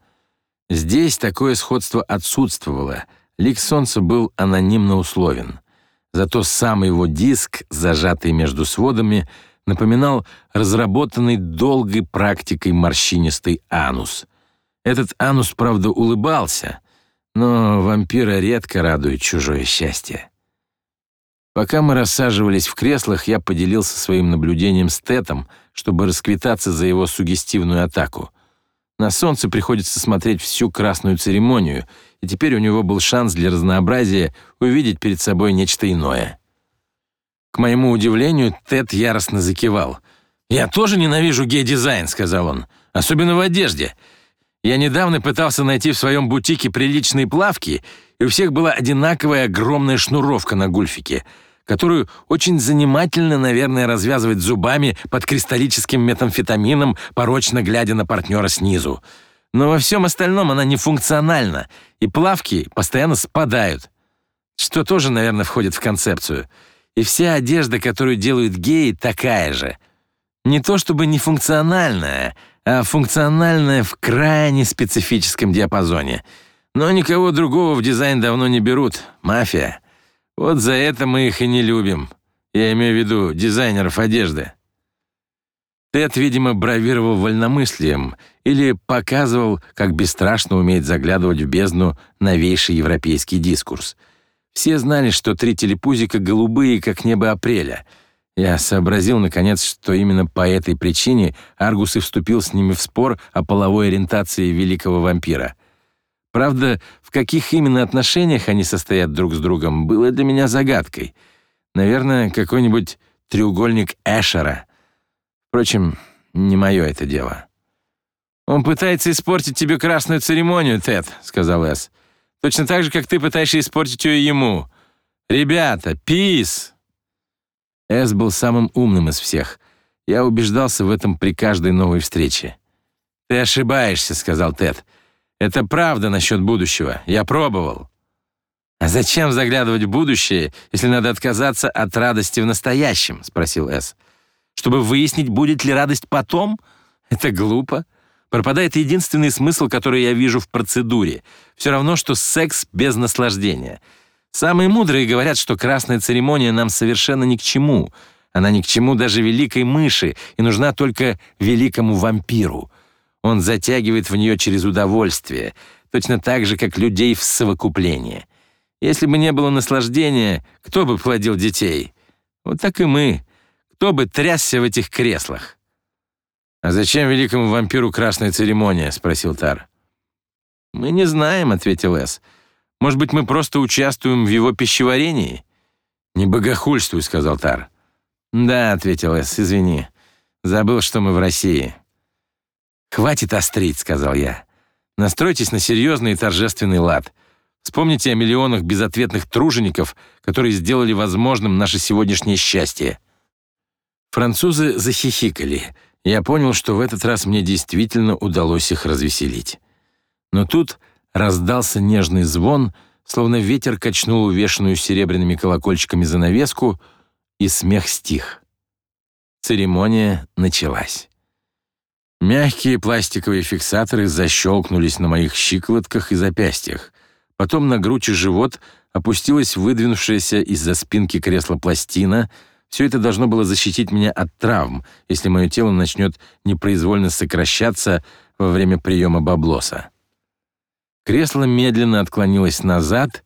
Здесь такое сходство отсутствовало. Лик солнца был анонимно условен. Зато сам его диск, зажатый между сводами, напоминал разработанный долгой практикой морщинистый анус. Этот анус, правда, улыбался, но вампира редко радует чужое счастье. Пока мы рассаживались в креслах, я поделился своим наблюдением с Тетом, чтобы расквитаться за его сугестивную атаку. На солнце приходится смотреть всю красную церемонию, и теперь у него был шанс для разнообразия увидеть перед собой нечто иное. К моему удивлению, Тед яростно закивал. «Я тоже ненавижу гей-дизайн», — сказал он, — «особенно в одежде. Я недавно пытался найти в своем бутике приличные плавки, и у всех была одинаковая огромная шнуровка на гульфике, которую очень занимательно, наверное, развязывать зубами под кристаллическим метамфетамином, порочно глядя на партнера снизу. Но во всем остальном она нефункциональна, и плавки постоянно спадают, что тоже, наверное, входит в концепцию. И вся одежда, которую делают геи, такая же. Не то чтобы нефункциональная, а функциональная в крайне специфическом диапазоне. Но никого другого в дизайн давно не берут. Мафия. Вот за это мы их и не любим. Я имею в виду дизайнеров одежды. Тед, видимо, бравировал вольномыслием или показывал, как бесстрашно умеет заглядывать в бездну новейший европейский дискурс. Все знали, что три телепузика голубые, как небо апреля — я сообразил, наконец, что именно по этой причине Аргус и вступил с ними в спор о половой ориентации великого вампира. Правда, в каких именно отношениях они состоят друг с другом, было для меня загадкой. Наверное, какой-нибудь треугольник Эшера. Впрочем, не мое это дело. «Он пытается испортить тебе красную церемонию, Тед», — сказал Эс. «Точно так же, как ты пытаешься испортить ее ему. Ребята, пис!» Эс был самым умным из всех. Я убеждался в этом при каждой новой встрече. «Ты ошибаешься», — сказал Тед. «Это правда насчет будущего. Я пробовал». «А зачем заглядывать в будущее, если надо отказаться от радости в настоящем?» — спросил Эс. «Чтобы выяснить, будет ли радость потом? Это глупо. Пропадает единственный смысл, который я вижу в процедуре. Все равно, что секс без наслаждения». Самые мудрые говорят, что красная церемония нам совершенно ни к чему. Она ни к чему даже великой мыши и нужна только великому вампиру. Он затягивает в нее через удовольствие, точно так же, как людей в совокупление. Если бы не было наслаждения, кто бы плодил детей? Вот так и мы. Кто бы трясся в этих креслах? «А зачем великому вампиру красная церемония?» — спросил Тар. «Мы не знаем», — ответил Эс. Может быть, мы просто участвуем в его пищеварении?» «Не богохульствуй», — сказал Тар. «Да», — ответил Эс, — «извини. Забыл, что мы в России». «Хватит острить», — сказал я. «Настройтесь на серьезный и торжественный лад. Вспомните о миллионах безответных тружеников, которые сделали возможным наше сегодняшнее счастье». Французы захихикали. Я понял, что в этот раз мне действительно удалось их развеселить. Но тут Раздался нежный звон, словно ветер качнул увешанную серебряными колокольчиками занавеску, и смех стих. Церемония началась. Мягкие пластиковые фиксаторы защелкнулись на моих щиколотках и запястьях. Потом на грудь и живот опустилась выдвинувшаяся из-за спинки кресла пластина. Все это должно было защитить меня от травм, если мое тело начнет непроизвольно сокращаться во время приема баблоса. Кресло медленно отклонилось назад,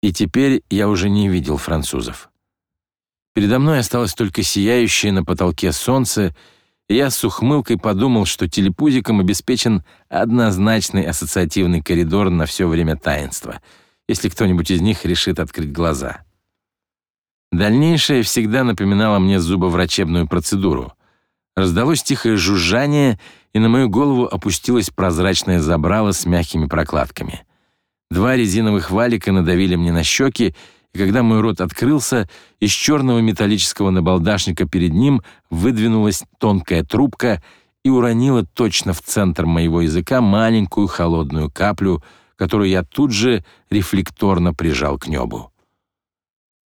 и теперь я уже не видел французов. Передо мной осталось только сияющее на потолке солнце, и я с ухмылкой подумал, что телепузикам обеспечен однозначный ассоциативный коридор на все время таинства, если кто-нибудь из них решит открыть глаза. Дальнейшее всегда напоминало мне зубоврачебную процедуру. Раздалось тихое жужжание — и на мою голову опустилось прозрачное забрало с мягкими прокладками. Два резиновых валика надавили мне на щеки, и когда мой рот открылся, из черного металлического набалдашника перед ним выдвинулась тонкая трубка и уронила точно в центр моего языка маленькую холодную каплю, которую я тут же рефлекторно прижал к небу.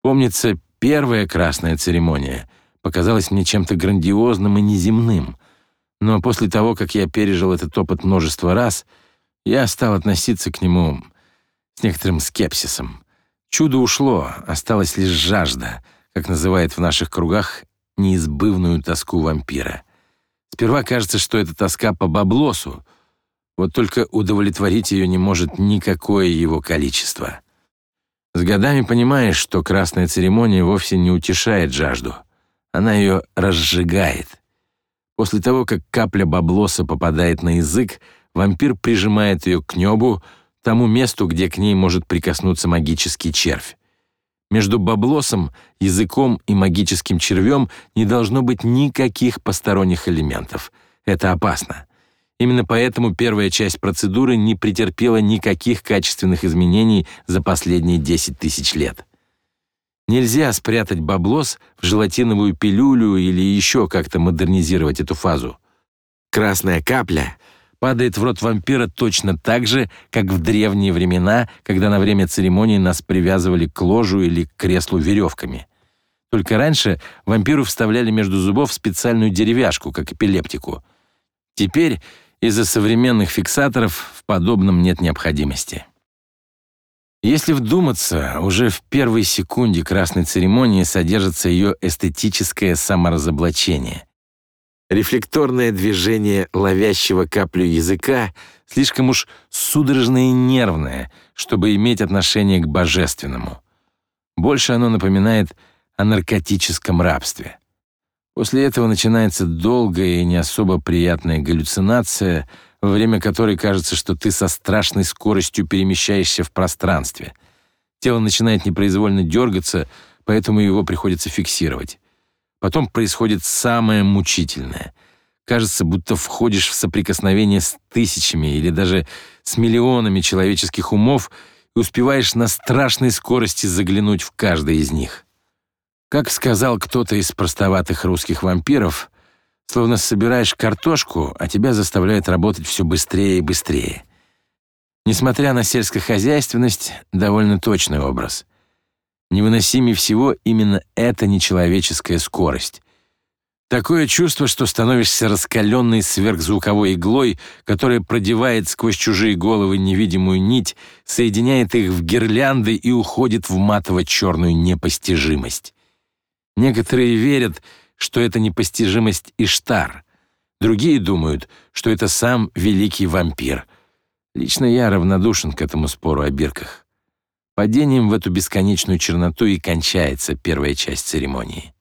Помнится, первая красная церемония показалась мне чем-то грандиозным и неземным — но после того, как я пережил этот опыт множество раз, Я стал относиться к нему с некоторым скепсисом. Чудо ушло, осталась лишь жажда, как называют в наших кругах неизбывную тоску вампира. Сперва кажется, что это тоска по баблосу, вот только удовлетворить ее не может никакое его количество. С годами понимаешь, что красная церемония вовсе не утешает жажду. Она ее разжигает. После того, как капля баблоса попадает на язык, вампир прижимает ее к небу, тому месту, где к ней может прикоснуться магический червь. Между баблосом, языком и магическим червем не должно быть никаких посторонних элементов. Это опасно. Именно поэтому первая часть процедуры не претерпела никаких качественных изменений за последние 10 тысяч лет. Нельзя спрятать баблос в желатиновую пилюлю или еще как-то модернизировать эту фазу. Красная капля падает в рот вампира точно так же, как в древние времена, когда на время церемонии нас привязывали к ложу или к креслу веревками. Только раньше вампиру вставляли между зубов специальную деревяшку, как эпилептику. Теперь из-за современных фиксаторов в подобном нет необходимости. Если вдуматься, уже в первой секунде красной церемонии содержится ее эстетическое саморазоблачение. Рефлекторное движение ловящего каплю языка слишком уж судорожное и нервное, чтобы иметь отношение к божественному. Больше оно напоминает о наркотическом рабстве. После этого начинается долгая и не особо приятная галлюцинация, во время которой кажется, что ты со страшной скоростью перемещаешься в пространстве. Тело начинает непроизвольно дергаться, поэтому его приходится фиксировать. Потом происходит самое мучительное. Кажется, будто входишь в соприкосновение с тысячами или даже с миллионами человеческих умов и успеваешь на страшной скорости заглянуть в каждый из них. Как сказал кто-то из простоватых русских вампиров, словно собираешь картошку, а тебя заставляют работать все быстрее и быстрее. Несмотря на сельскохозяйственность, довольно точный образ. Невыносимее всего именно эта нечеловеческая скорость. Такое чувство, что становишься раскаленной сверхзвуковой иглой, которая продевает сквозь чужие головы невидимую нить, соединяет их в гирлянды и уходит в матово-черную непостижимость. Некоторые верят, что это непостижимость Иштар. Другие думают, что это сам великий вампир. Лично я равнодушен к этому спору о бирках. Падением в эту бесконечную черноту и кончается первая часть церемонии.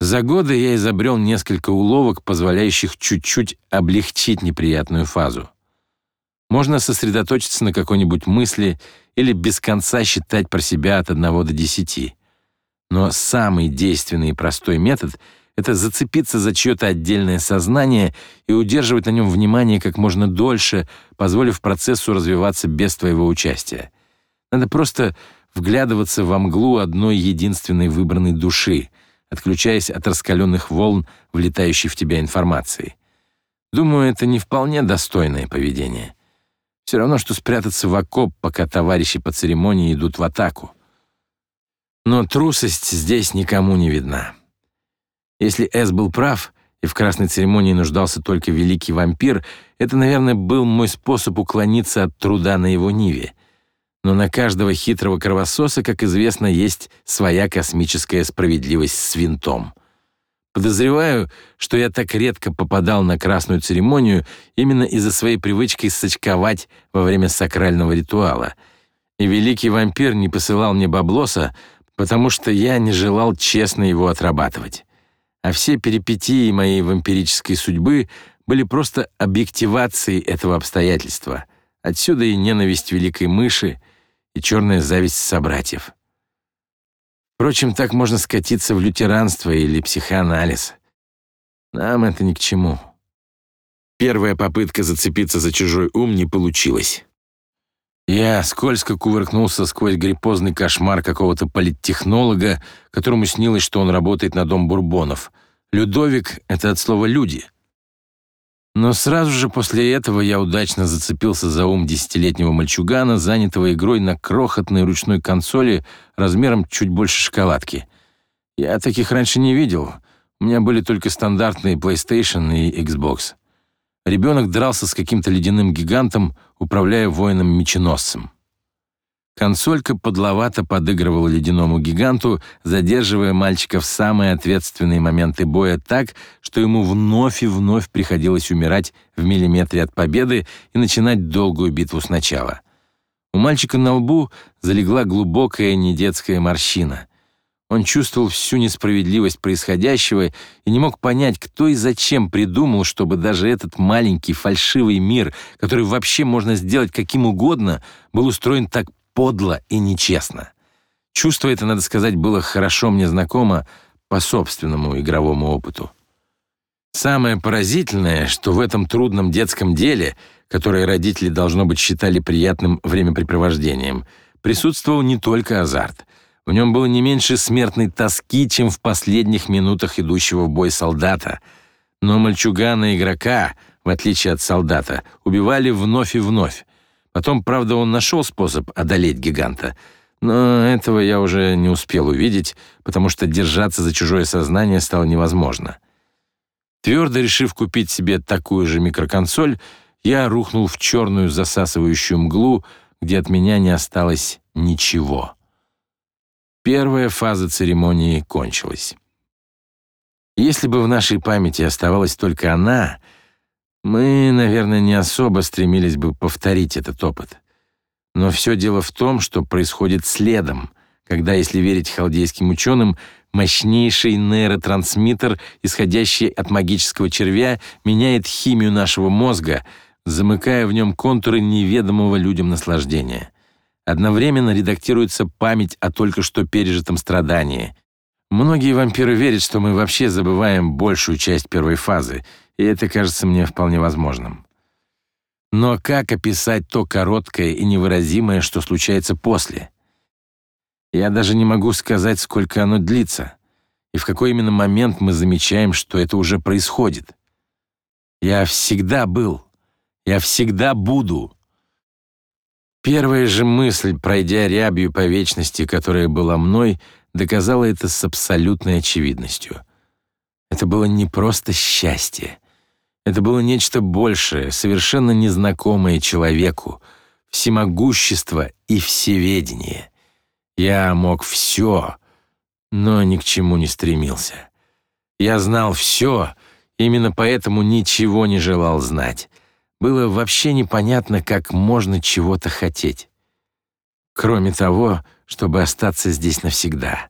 За годы я изобрел несколько уловок, позволяющих чуть-чуть облегчить неприятную фазу. Можно сосредоточиться на какой-нибудь мысли или без конца считать про себя от одного до десяти. Но самый действенный и простой метод — это зацепиться за чье-то отдельное сознание и удерживать на нем внимание как можно дольше, позволив процессу развиваться без твоего участия. Надо просто вглядываться во мглу одной единственной выбранной души, отключаясь от раскаленных волн, влетающей в тебя информации. Думаю, это не вполне достойное поведение. Все равно, что спрятаться в окоп, пока товарищи по церемонии идут в атаку. Но трусость здесь никому не видна. Если Эс был прав, и в красной церемонии нуждался только великий вампир, это, наверное, был мой способ уклониться от труда на его ниве. Но на каждого хитрого кровососа, как известно, есть своя космическая справедливость с винтом. Подозреваю, что я так редко попадал на красную церемонию именно из-за своей привычки сочковать во время сакрального ритуала. И великий вампир не посылал мне баблоса, потому что я не желал честно его отрабатывать. А все перипетии моей вампирической судьбы были просто объективацией этого обстоятельства. Отсюда и ненависть великой мыши, и черная зависть собратьев. Впрочем, так можно скатиться в лютеранство или психоанализ. Нам это ни к чему. Первая попытка зацепиться за чужой ум не получилась. Я скользко кувыркнулся сквозь гриппозный кошмар какого-то политтехнолога, которому снилось, что он работает на дом Бурбонов. Людовик — это от слова «люди». Но сразу же после этого я удачно зацепился за ум десятилетнего мальчугана, занятого игрой на крохотной ручной консоли размером чуть больше шоколадки. Я таких раньше не видел. У меня были только стандартные PlayStation и Xbox. Ребенок дрался с каким-то ледяным гигантом, управляя воином-меченосцем. Консолька подловато подыгрывала ледяному гиганту, задерживая мальчика в самые ответственные моменты боя так, что ему вновь и вновь приходилось умирать в миллиметре от победы и начинать долгую битву сначала. У мальчика на лбу залегла глубокая недетская морщина. Он чувствовал всю несправедливость происходящего и не мог понять, кто и зачем придумал, чтобы даже этот маленький фальшивый мир, который вообще можно сделать каким угодно, был устроен так подло и нечестно. Чувство это, надо сказать, было хорошо мне знакомо по собственному игровому опыту. Самое поразительное, что в этом трудном детском деле, которое родители, должно быть, считали приятным времяпрепровождением, присутствовал не только азарт. В нем было не меньше смертной тоски, чем в последних минутах идущего в бой солдата. Но мальчугана-игрока, в отличие от солдата, убивали вновь и вновь. Потом, правда, он нашел способ одолеть гиганта, но этого я уже не успел увидеть, потому что держаться за чужое сознание стало невозможно. Твердо решив купить себе такую же микроконсоль, я рухнул в черную засасывающую мглу, где от меня не осталось ничего. Первая фаза церемонии кончилась. Если бы в нашей памяти оставалась только она — мы, наверное, не особо стремились бы повторить этот опыт. Но все дело в том, что происходит следом, когда, если верить халдейским ученым, мощнейший нейротрансмиттер, исходящий от магического червя, меняет химию нашего мозга, замыкая в нем контуры неведомого людям наслаждения. Одновременно редактируется память о только что пережитом страдании. Многие вампиры верят, что мы вообще забываем большую часть первой фазы — и это кажется мне вполне возможным. Но как описать то короткое и невыразимое, что случается после? Я даже не могу сказать, сколько оно длится, и в какой именно момент мы замечаем, что это уже происходит. Я всегда был, я всегда буду. Первая же мысль, пройдя рябью по вечности, которая была мной, доказала это с абсолютной очевидностью. Это было не просто счастье. Это было нечто большее, совершенно незнакомое человеку, всемогущество и всеведение. Я мог все, но ни к чему не стремился. Я знал все, именно поэтому ничего не желал знать. Было вообще непонятно, как можно чего-то хотеть. Кроме того, чтобы остаться здесь навсегда.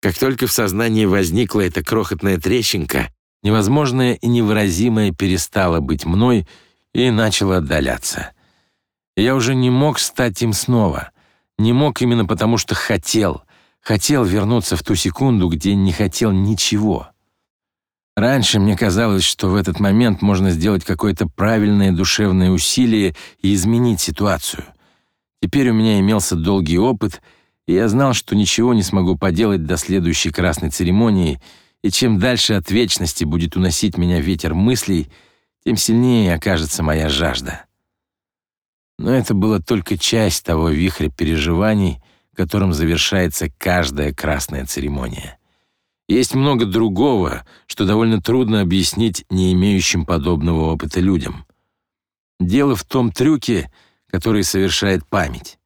Как только в сознании возникла эта крохотная трещинка, Невозможное и невыразимое перестало быть мной и начало отдаляться. Я уже не мог стать им снова. Не мог именно потому, что хотел. Хотел вернуться в ту секунду, где не хотел ничего. Раньше мне казалось, что в этот момент можно сделать какое-то правильное душевное усилие и изменить ситуацию. Теперь у меня имелся долгий опыт, и я знал, что ничего не смогу поделать до следующей красной церемонии — и чем дальше от вечности будет уносить меня ветер мыслей, тем сильнее окажется моя жажда. Но это была только часть того вихря переживаний, которым завершается каждая красная церемония. Есть много другого, что довольно трудно объяснить не имеющим подобного опыта людям. Дело в том трюке, который совершает память.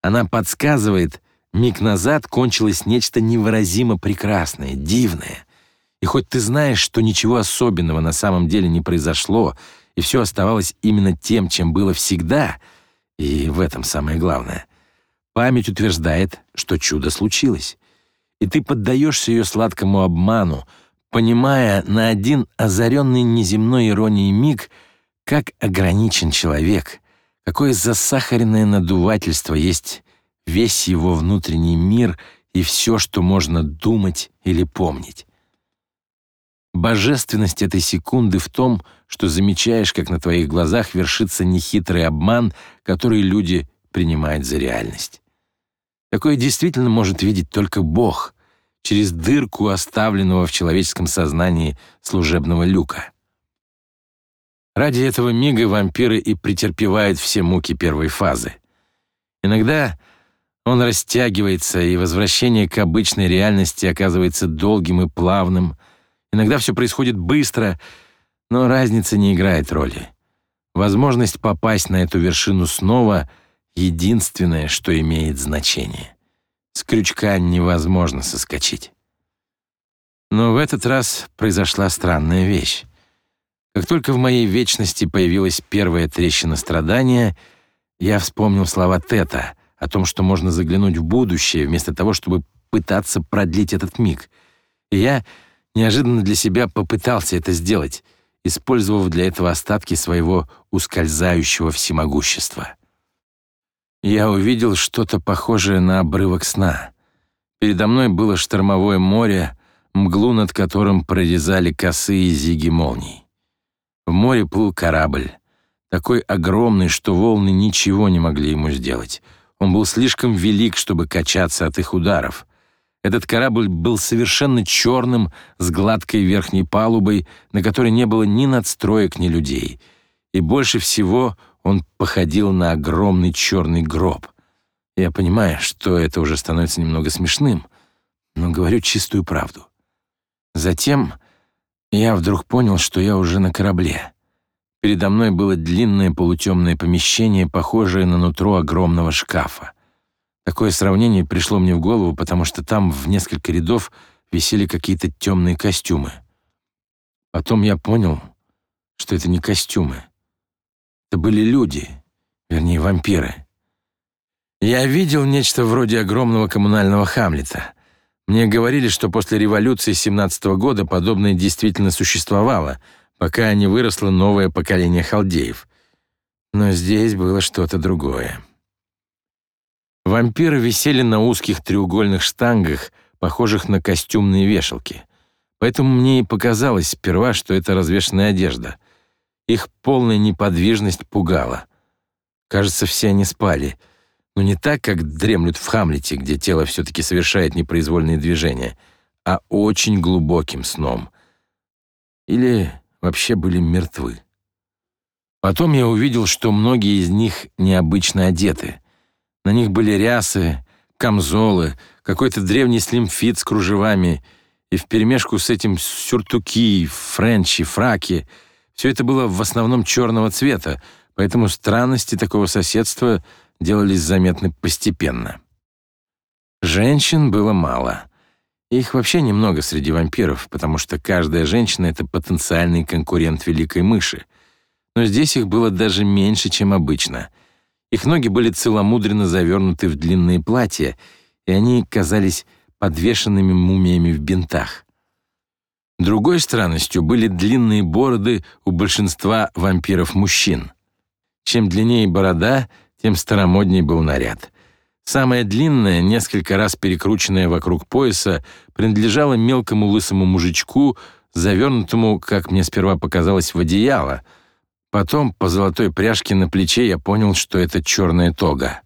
Она подсказывает, Миг назад кончилось нечто невыразимо прекрасное, дивное. И хоть ты знаешь, что ничего особенного на самом деле не произошло, и все оставалось именно тем, чем было всегда, и в этом самое главное, память утверждает, что чудо случилось. И ты поддаешься ее сладкому обману, понимая на один озаренный неземной иронией миг, как ограничен человек, какое засахаренное надувательство есть весь его внутренний мир и все, что можно думать или помнить. Божественность этой секунды в том, что замечаешь, как на твоих глазах вершится нехитрый обман, который люди принимают за реальность. Такое действительно может видеть только Бог через дырку оставленного в человеческом сознании служебного люка. Ради этого мига вампиры и претерпевают все муки первой фазы. Иногда он растягивается, и возвращение к обычной реальности оказывается долгим и плавным. Иногда все происходит быстро, Но разница не играет роли. Возможность попасть на эту вершину снова — единственное, что имеет значение. С крючка невозможно соскочить. Но в этот раз произошла странная вещь. Как только в моей вечности появилась первая трещина страдания, я вспомнил слова Тета о том, что можно заглянуть в будущее, вместо того, чтобы пытаться продлить этот миг. И я неожиданно для себя попытался это сделать, использовав для этого остатки своего ускользающего всемогущества. Я увидел что-то похожее на обрывок сна. Передо мной было штормовое море, мглу над которым прорезали косые зиги молний. В море плыл корабль, такой огромный, что волны ничего не могли ему сделать. Он был слишком велик, чтобы качаться от их ударов. Этот корабль был совершенно черным, с гладкой верхней палубой, на которой не было ни надстроек, ни людей. И больше всего он походил на огромный черный гроб. Я понимаю, что это уже становится немного смешным, но говорю чистую правду. Затем я вдруг понял, что я уже на корабле. Передо мной было длинное полутемное помещение, похожее на нутро огромного шкафа. Такое сравнение пришло мне в голову, потому что там в несколько рядов висели какие-то темные костюмы. Потом я понял, что это не костюмы. Это были люди, вернее, вампиры. Я видел нечто вроде огромного коммунального Хамлета. Мне говорили, что после революции 17 -го года подобное действительно существовало, пока не выросло новое поколение халдеев. Но здесь было что-то другое. Вампиры висели на узких треугольных штангах, похожих на костюмные вешалки. Поэтому мне и показалось сперва, что это развешанная одежда. Их полная неподвижность пугала. Кажется, все они спали — но не так, как дремлют в Хамлете, где тело все-таки совершает непроизвольные движения, а очень глубоким сном. Или вообще были мертвы. Потом я увидел, что многие из них необычно одеты. На них были рясы, камзолы, какой-то древний слимфит с кружевами, и вперемешку с этим сюртуки, френчи, фраки. Все это было в основном черного цвета, поэтому странности такого соседства — делались заметны постепенно. Женщин было мало. Их вообще немного среди вампиров, потому что каждая женщина — это потенциальный конкурент великой мыши. Но здесь их было даже меньше, чем обычно. Их ноги были целомудренно завернуты в длинные платья, и они казались подвешенными мумиями в бинтах. Другой странностью были длинные бороды у большинства вампиров-мужчин. Чем длиннее борода, тем старомодней был наряд. Самая длинная, несколько раз перекрученная вокруг пояса, принадлежала мелкому лысому мужичку, завернутому, как мне сперва показалось, в одеяло. Потом по золотой пряжке на плече я понял, что это черная тога.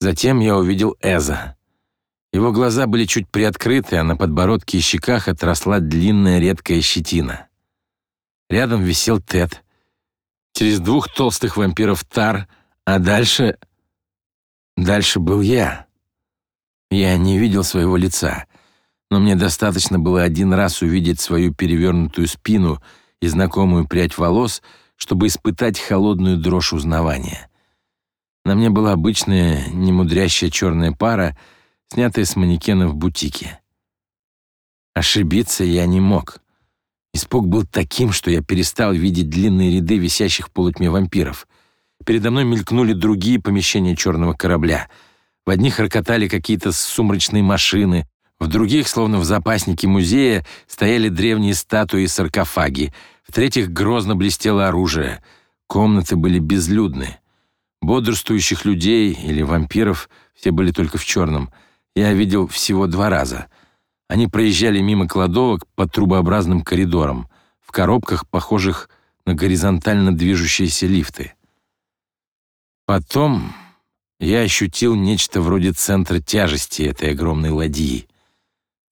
Затем я увидел Эза. Его глаза были чуть приоткрыты, а на подбородке и щеках отросла длинная редкая щетина. Рядом висел Тед. Через двух толстых вампиров Тар — а дальше... Дальше был я. Я не видел своего лица, но мне достаточно было один раз увидеть свою перевернутую спину и знакомую прядь волос, чтобы испытать холодную дрожь узнавания. На мне была обычная, немудрящая черная пара, снятая с манекена в бутике. Ошибиться я не мог. Испуг был таким, что я перестал видеть длинные ряды висящих в полутьме вампиров. Передо мной мелькнули другие помещения черного корабля. В одних рокотали какие-то сумрачные машины, в других, словно в запаснике музея, стояли древние статуи и саркофаги, в третьих грозно блестело оружие. Комнаты были безлюдны. Бодрствующих людей или вампиров, все были только в черном, я видел всего два раза. Они проезжали мимо кладовок по трубообразным коридорам, в коробках, похожих на горизонтально движущиеся лифты. Потом я ощутил нечто вроде центра тяжести этой огромной ладьи.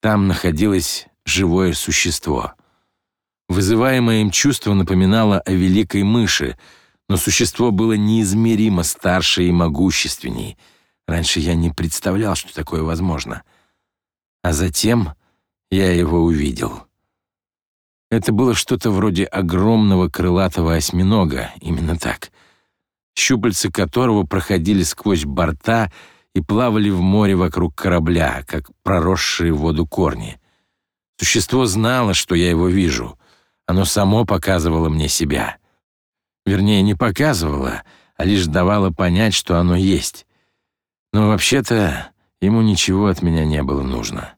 Там находилось живое существо. Вызываемое им чувство напоминало о великой мыши, но существо было неизмеримо старше и могущественней. Раньше я не представлял, что такое возможно. А затем я его увидел. Это было что-то вроде огромного крылатого осьминога, именно так, щупальца которого проходили сквозь борта и плавали в море вокруг корабля, как проросшие в воду корни. Существо знало, что я его вижу. Оно само показывало мне себя. Вернее, не показывало, а лишь давало понять, что оно есть. Но вообще-то ему ничего от меня не было нужно.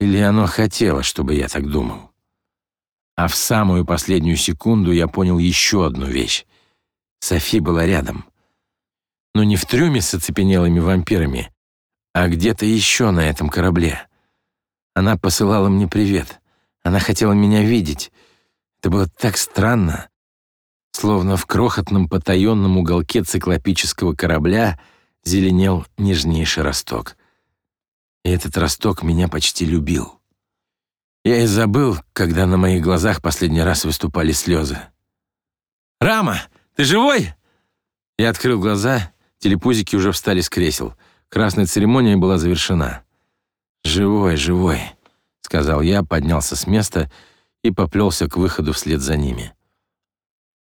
Или оно хотело, чтобы я так думал. А в самую последнюю секунду я понял еще одну вещь. Софи была рядом. Но не в трюме с оцепенелыми вампирами, а где-то еще на этом корабле. Она посылала мне привет. Она хотела меня видеть. Это было так странно. Словно в крохотном потаенном уголке циклопического корабля зеленел нежнейший росток. И этот росток меня почти любил. Я и забыл, когда на моих глазах последний раз выступали слезы. «Рама, ты живой?» Я открыл глаза, телепузики уже встали с кресел. Красная церемония была завершена. «Живой, живой», — сказал я, поднялся с места и поплелся к выходу вслед за ними.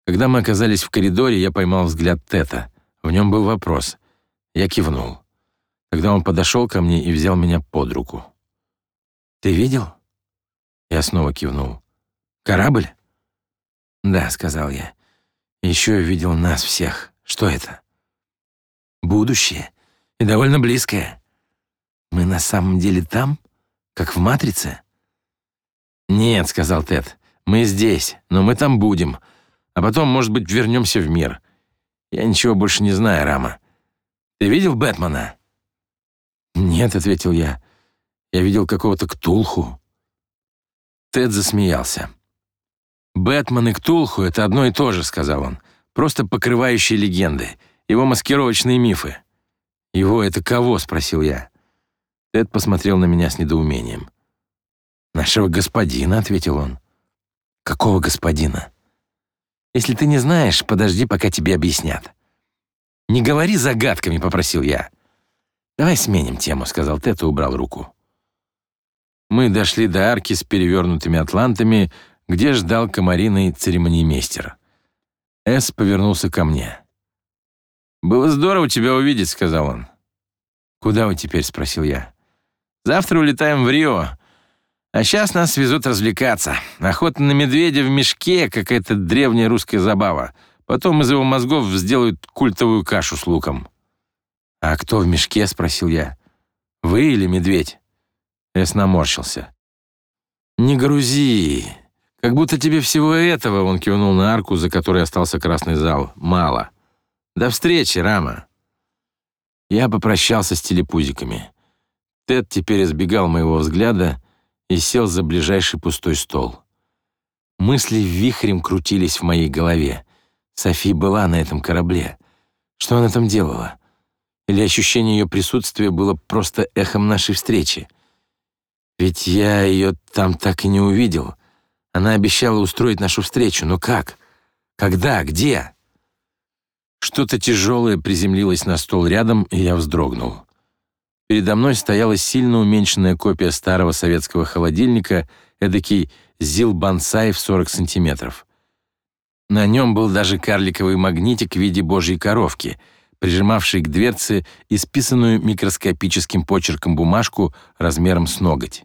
Когда мы оказались в коридоре, я поймал взгляд Тета. В нем был вопрос. Я кивнул. Тогда он подошел ко мне и взял меня под руку. «Ты видел?» Я снова кивнул. «Корабль?» «Да», — сказал я. «Еще видел нас всех. Что это?» «Будущее. И довольно близкое. Мы на самом деле там? Как в «Матрице»?» «Нет», — сказал Тед. «Мы здесь, но мы там будем. А потом, может быть, вернемся в мир. Я ничего больше не знаю, Рама. Ты видел Бэтмена?» «Нет», — ответил я. «Я видел какого-то Ктулху». Тед засмеялся. «Бэтмен и Ктулху — это одно и то же», — сказал он. «Просто покрывающие легенды, его маскировочные мифы». «Его это кого?» — спросил я. Тед посмотрел на меня с недоумением. «Нашего господина», — ответил он. «Какого господина?» «Если ты не знаешь, подожди, пока тебе объяснят». «Не говори загадками», — попросил я. «Давай сменим тему», — сказал Тед и убрал руку. Мы дошли до арки с перевернутыми атлантами, где ждал комариный церемониймейстер. Эс повернулся ко мне. «Было здорово тебя увидеть», — сказал он. «Куда вы теперь?» — спросил я. «Завтра улетаем в Рио. А сейчас нас везут развлекаться. Охота на медведя в мешке — какая-то древняя русская забава. Потом из его мозгов сделают культовую кашу с луком». «А кто в мешке?» — спросил я. «Вы или медведь?» Эс наморщился. «Не грузи. Как будто тебе всего этого, — он кивнул на арку, за которой остался красный зал, — мало. До встречи, Рама». Я попрощался с телепузиками. Тед теперь избегал моего взгляда и сел за ближайший пустой стол. Мысли вихрем крутились в моей голове. Софи была на этом корабле. Что она там делала? Или ощущение ее присутствия было просто эхом нашей встречи? Ведь я ее там так и не увидел. Она обещала устроить нашу встречу, но как? Когда? Где? Что-то тяжелое приземлилось на стол рядом, и я вздрогнул. Передо мной стояла сильно уменьшенная копия старого советского холодильника, эдакий ЗИЛ-бонсай в 40 сантиметров. На нем был даже карликовый магнитик в виде божьей коровки — прижимавший к дверце исписанную микроскопическим почерком бумажку размером с ноготь.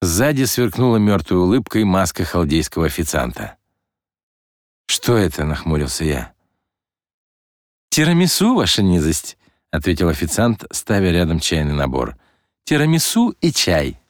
Сзади сверкнула мертвой улыбкой маска халдейского официанта. «Что это?» — нахмурился я. «Тирамису, ваша низость», — ответил официант, ставя рядом чайный набор. «Тирамису и чай».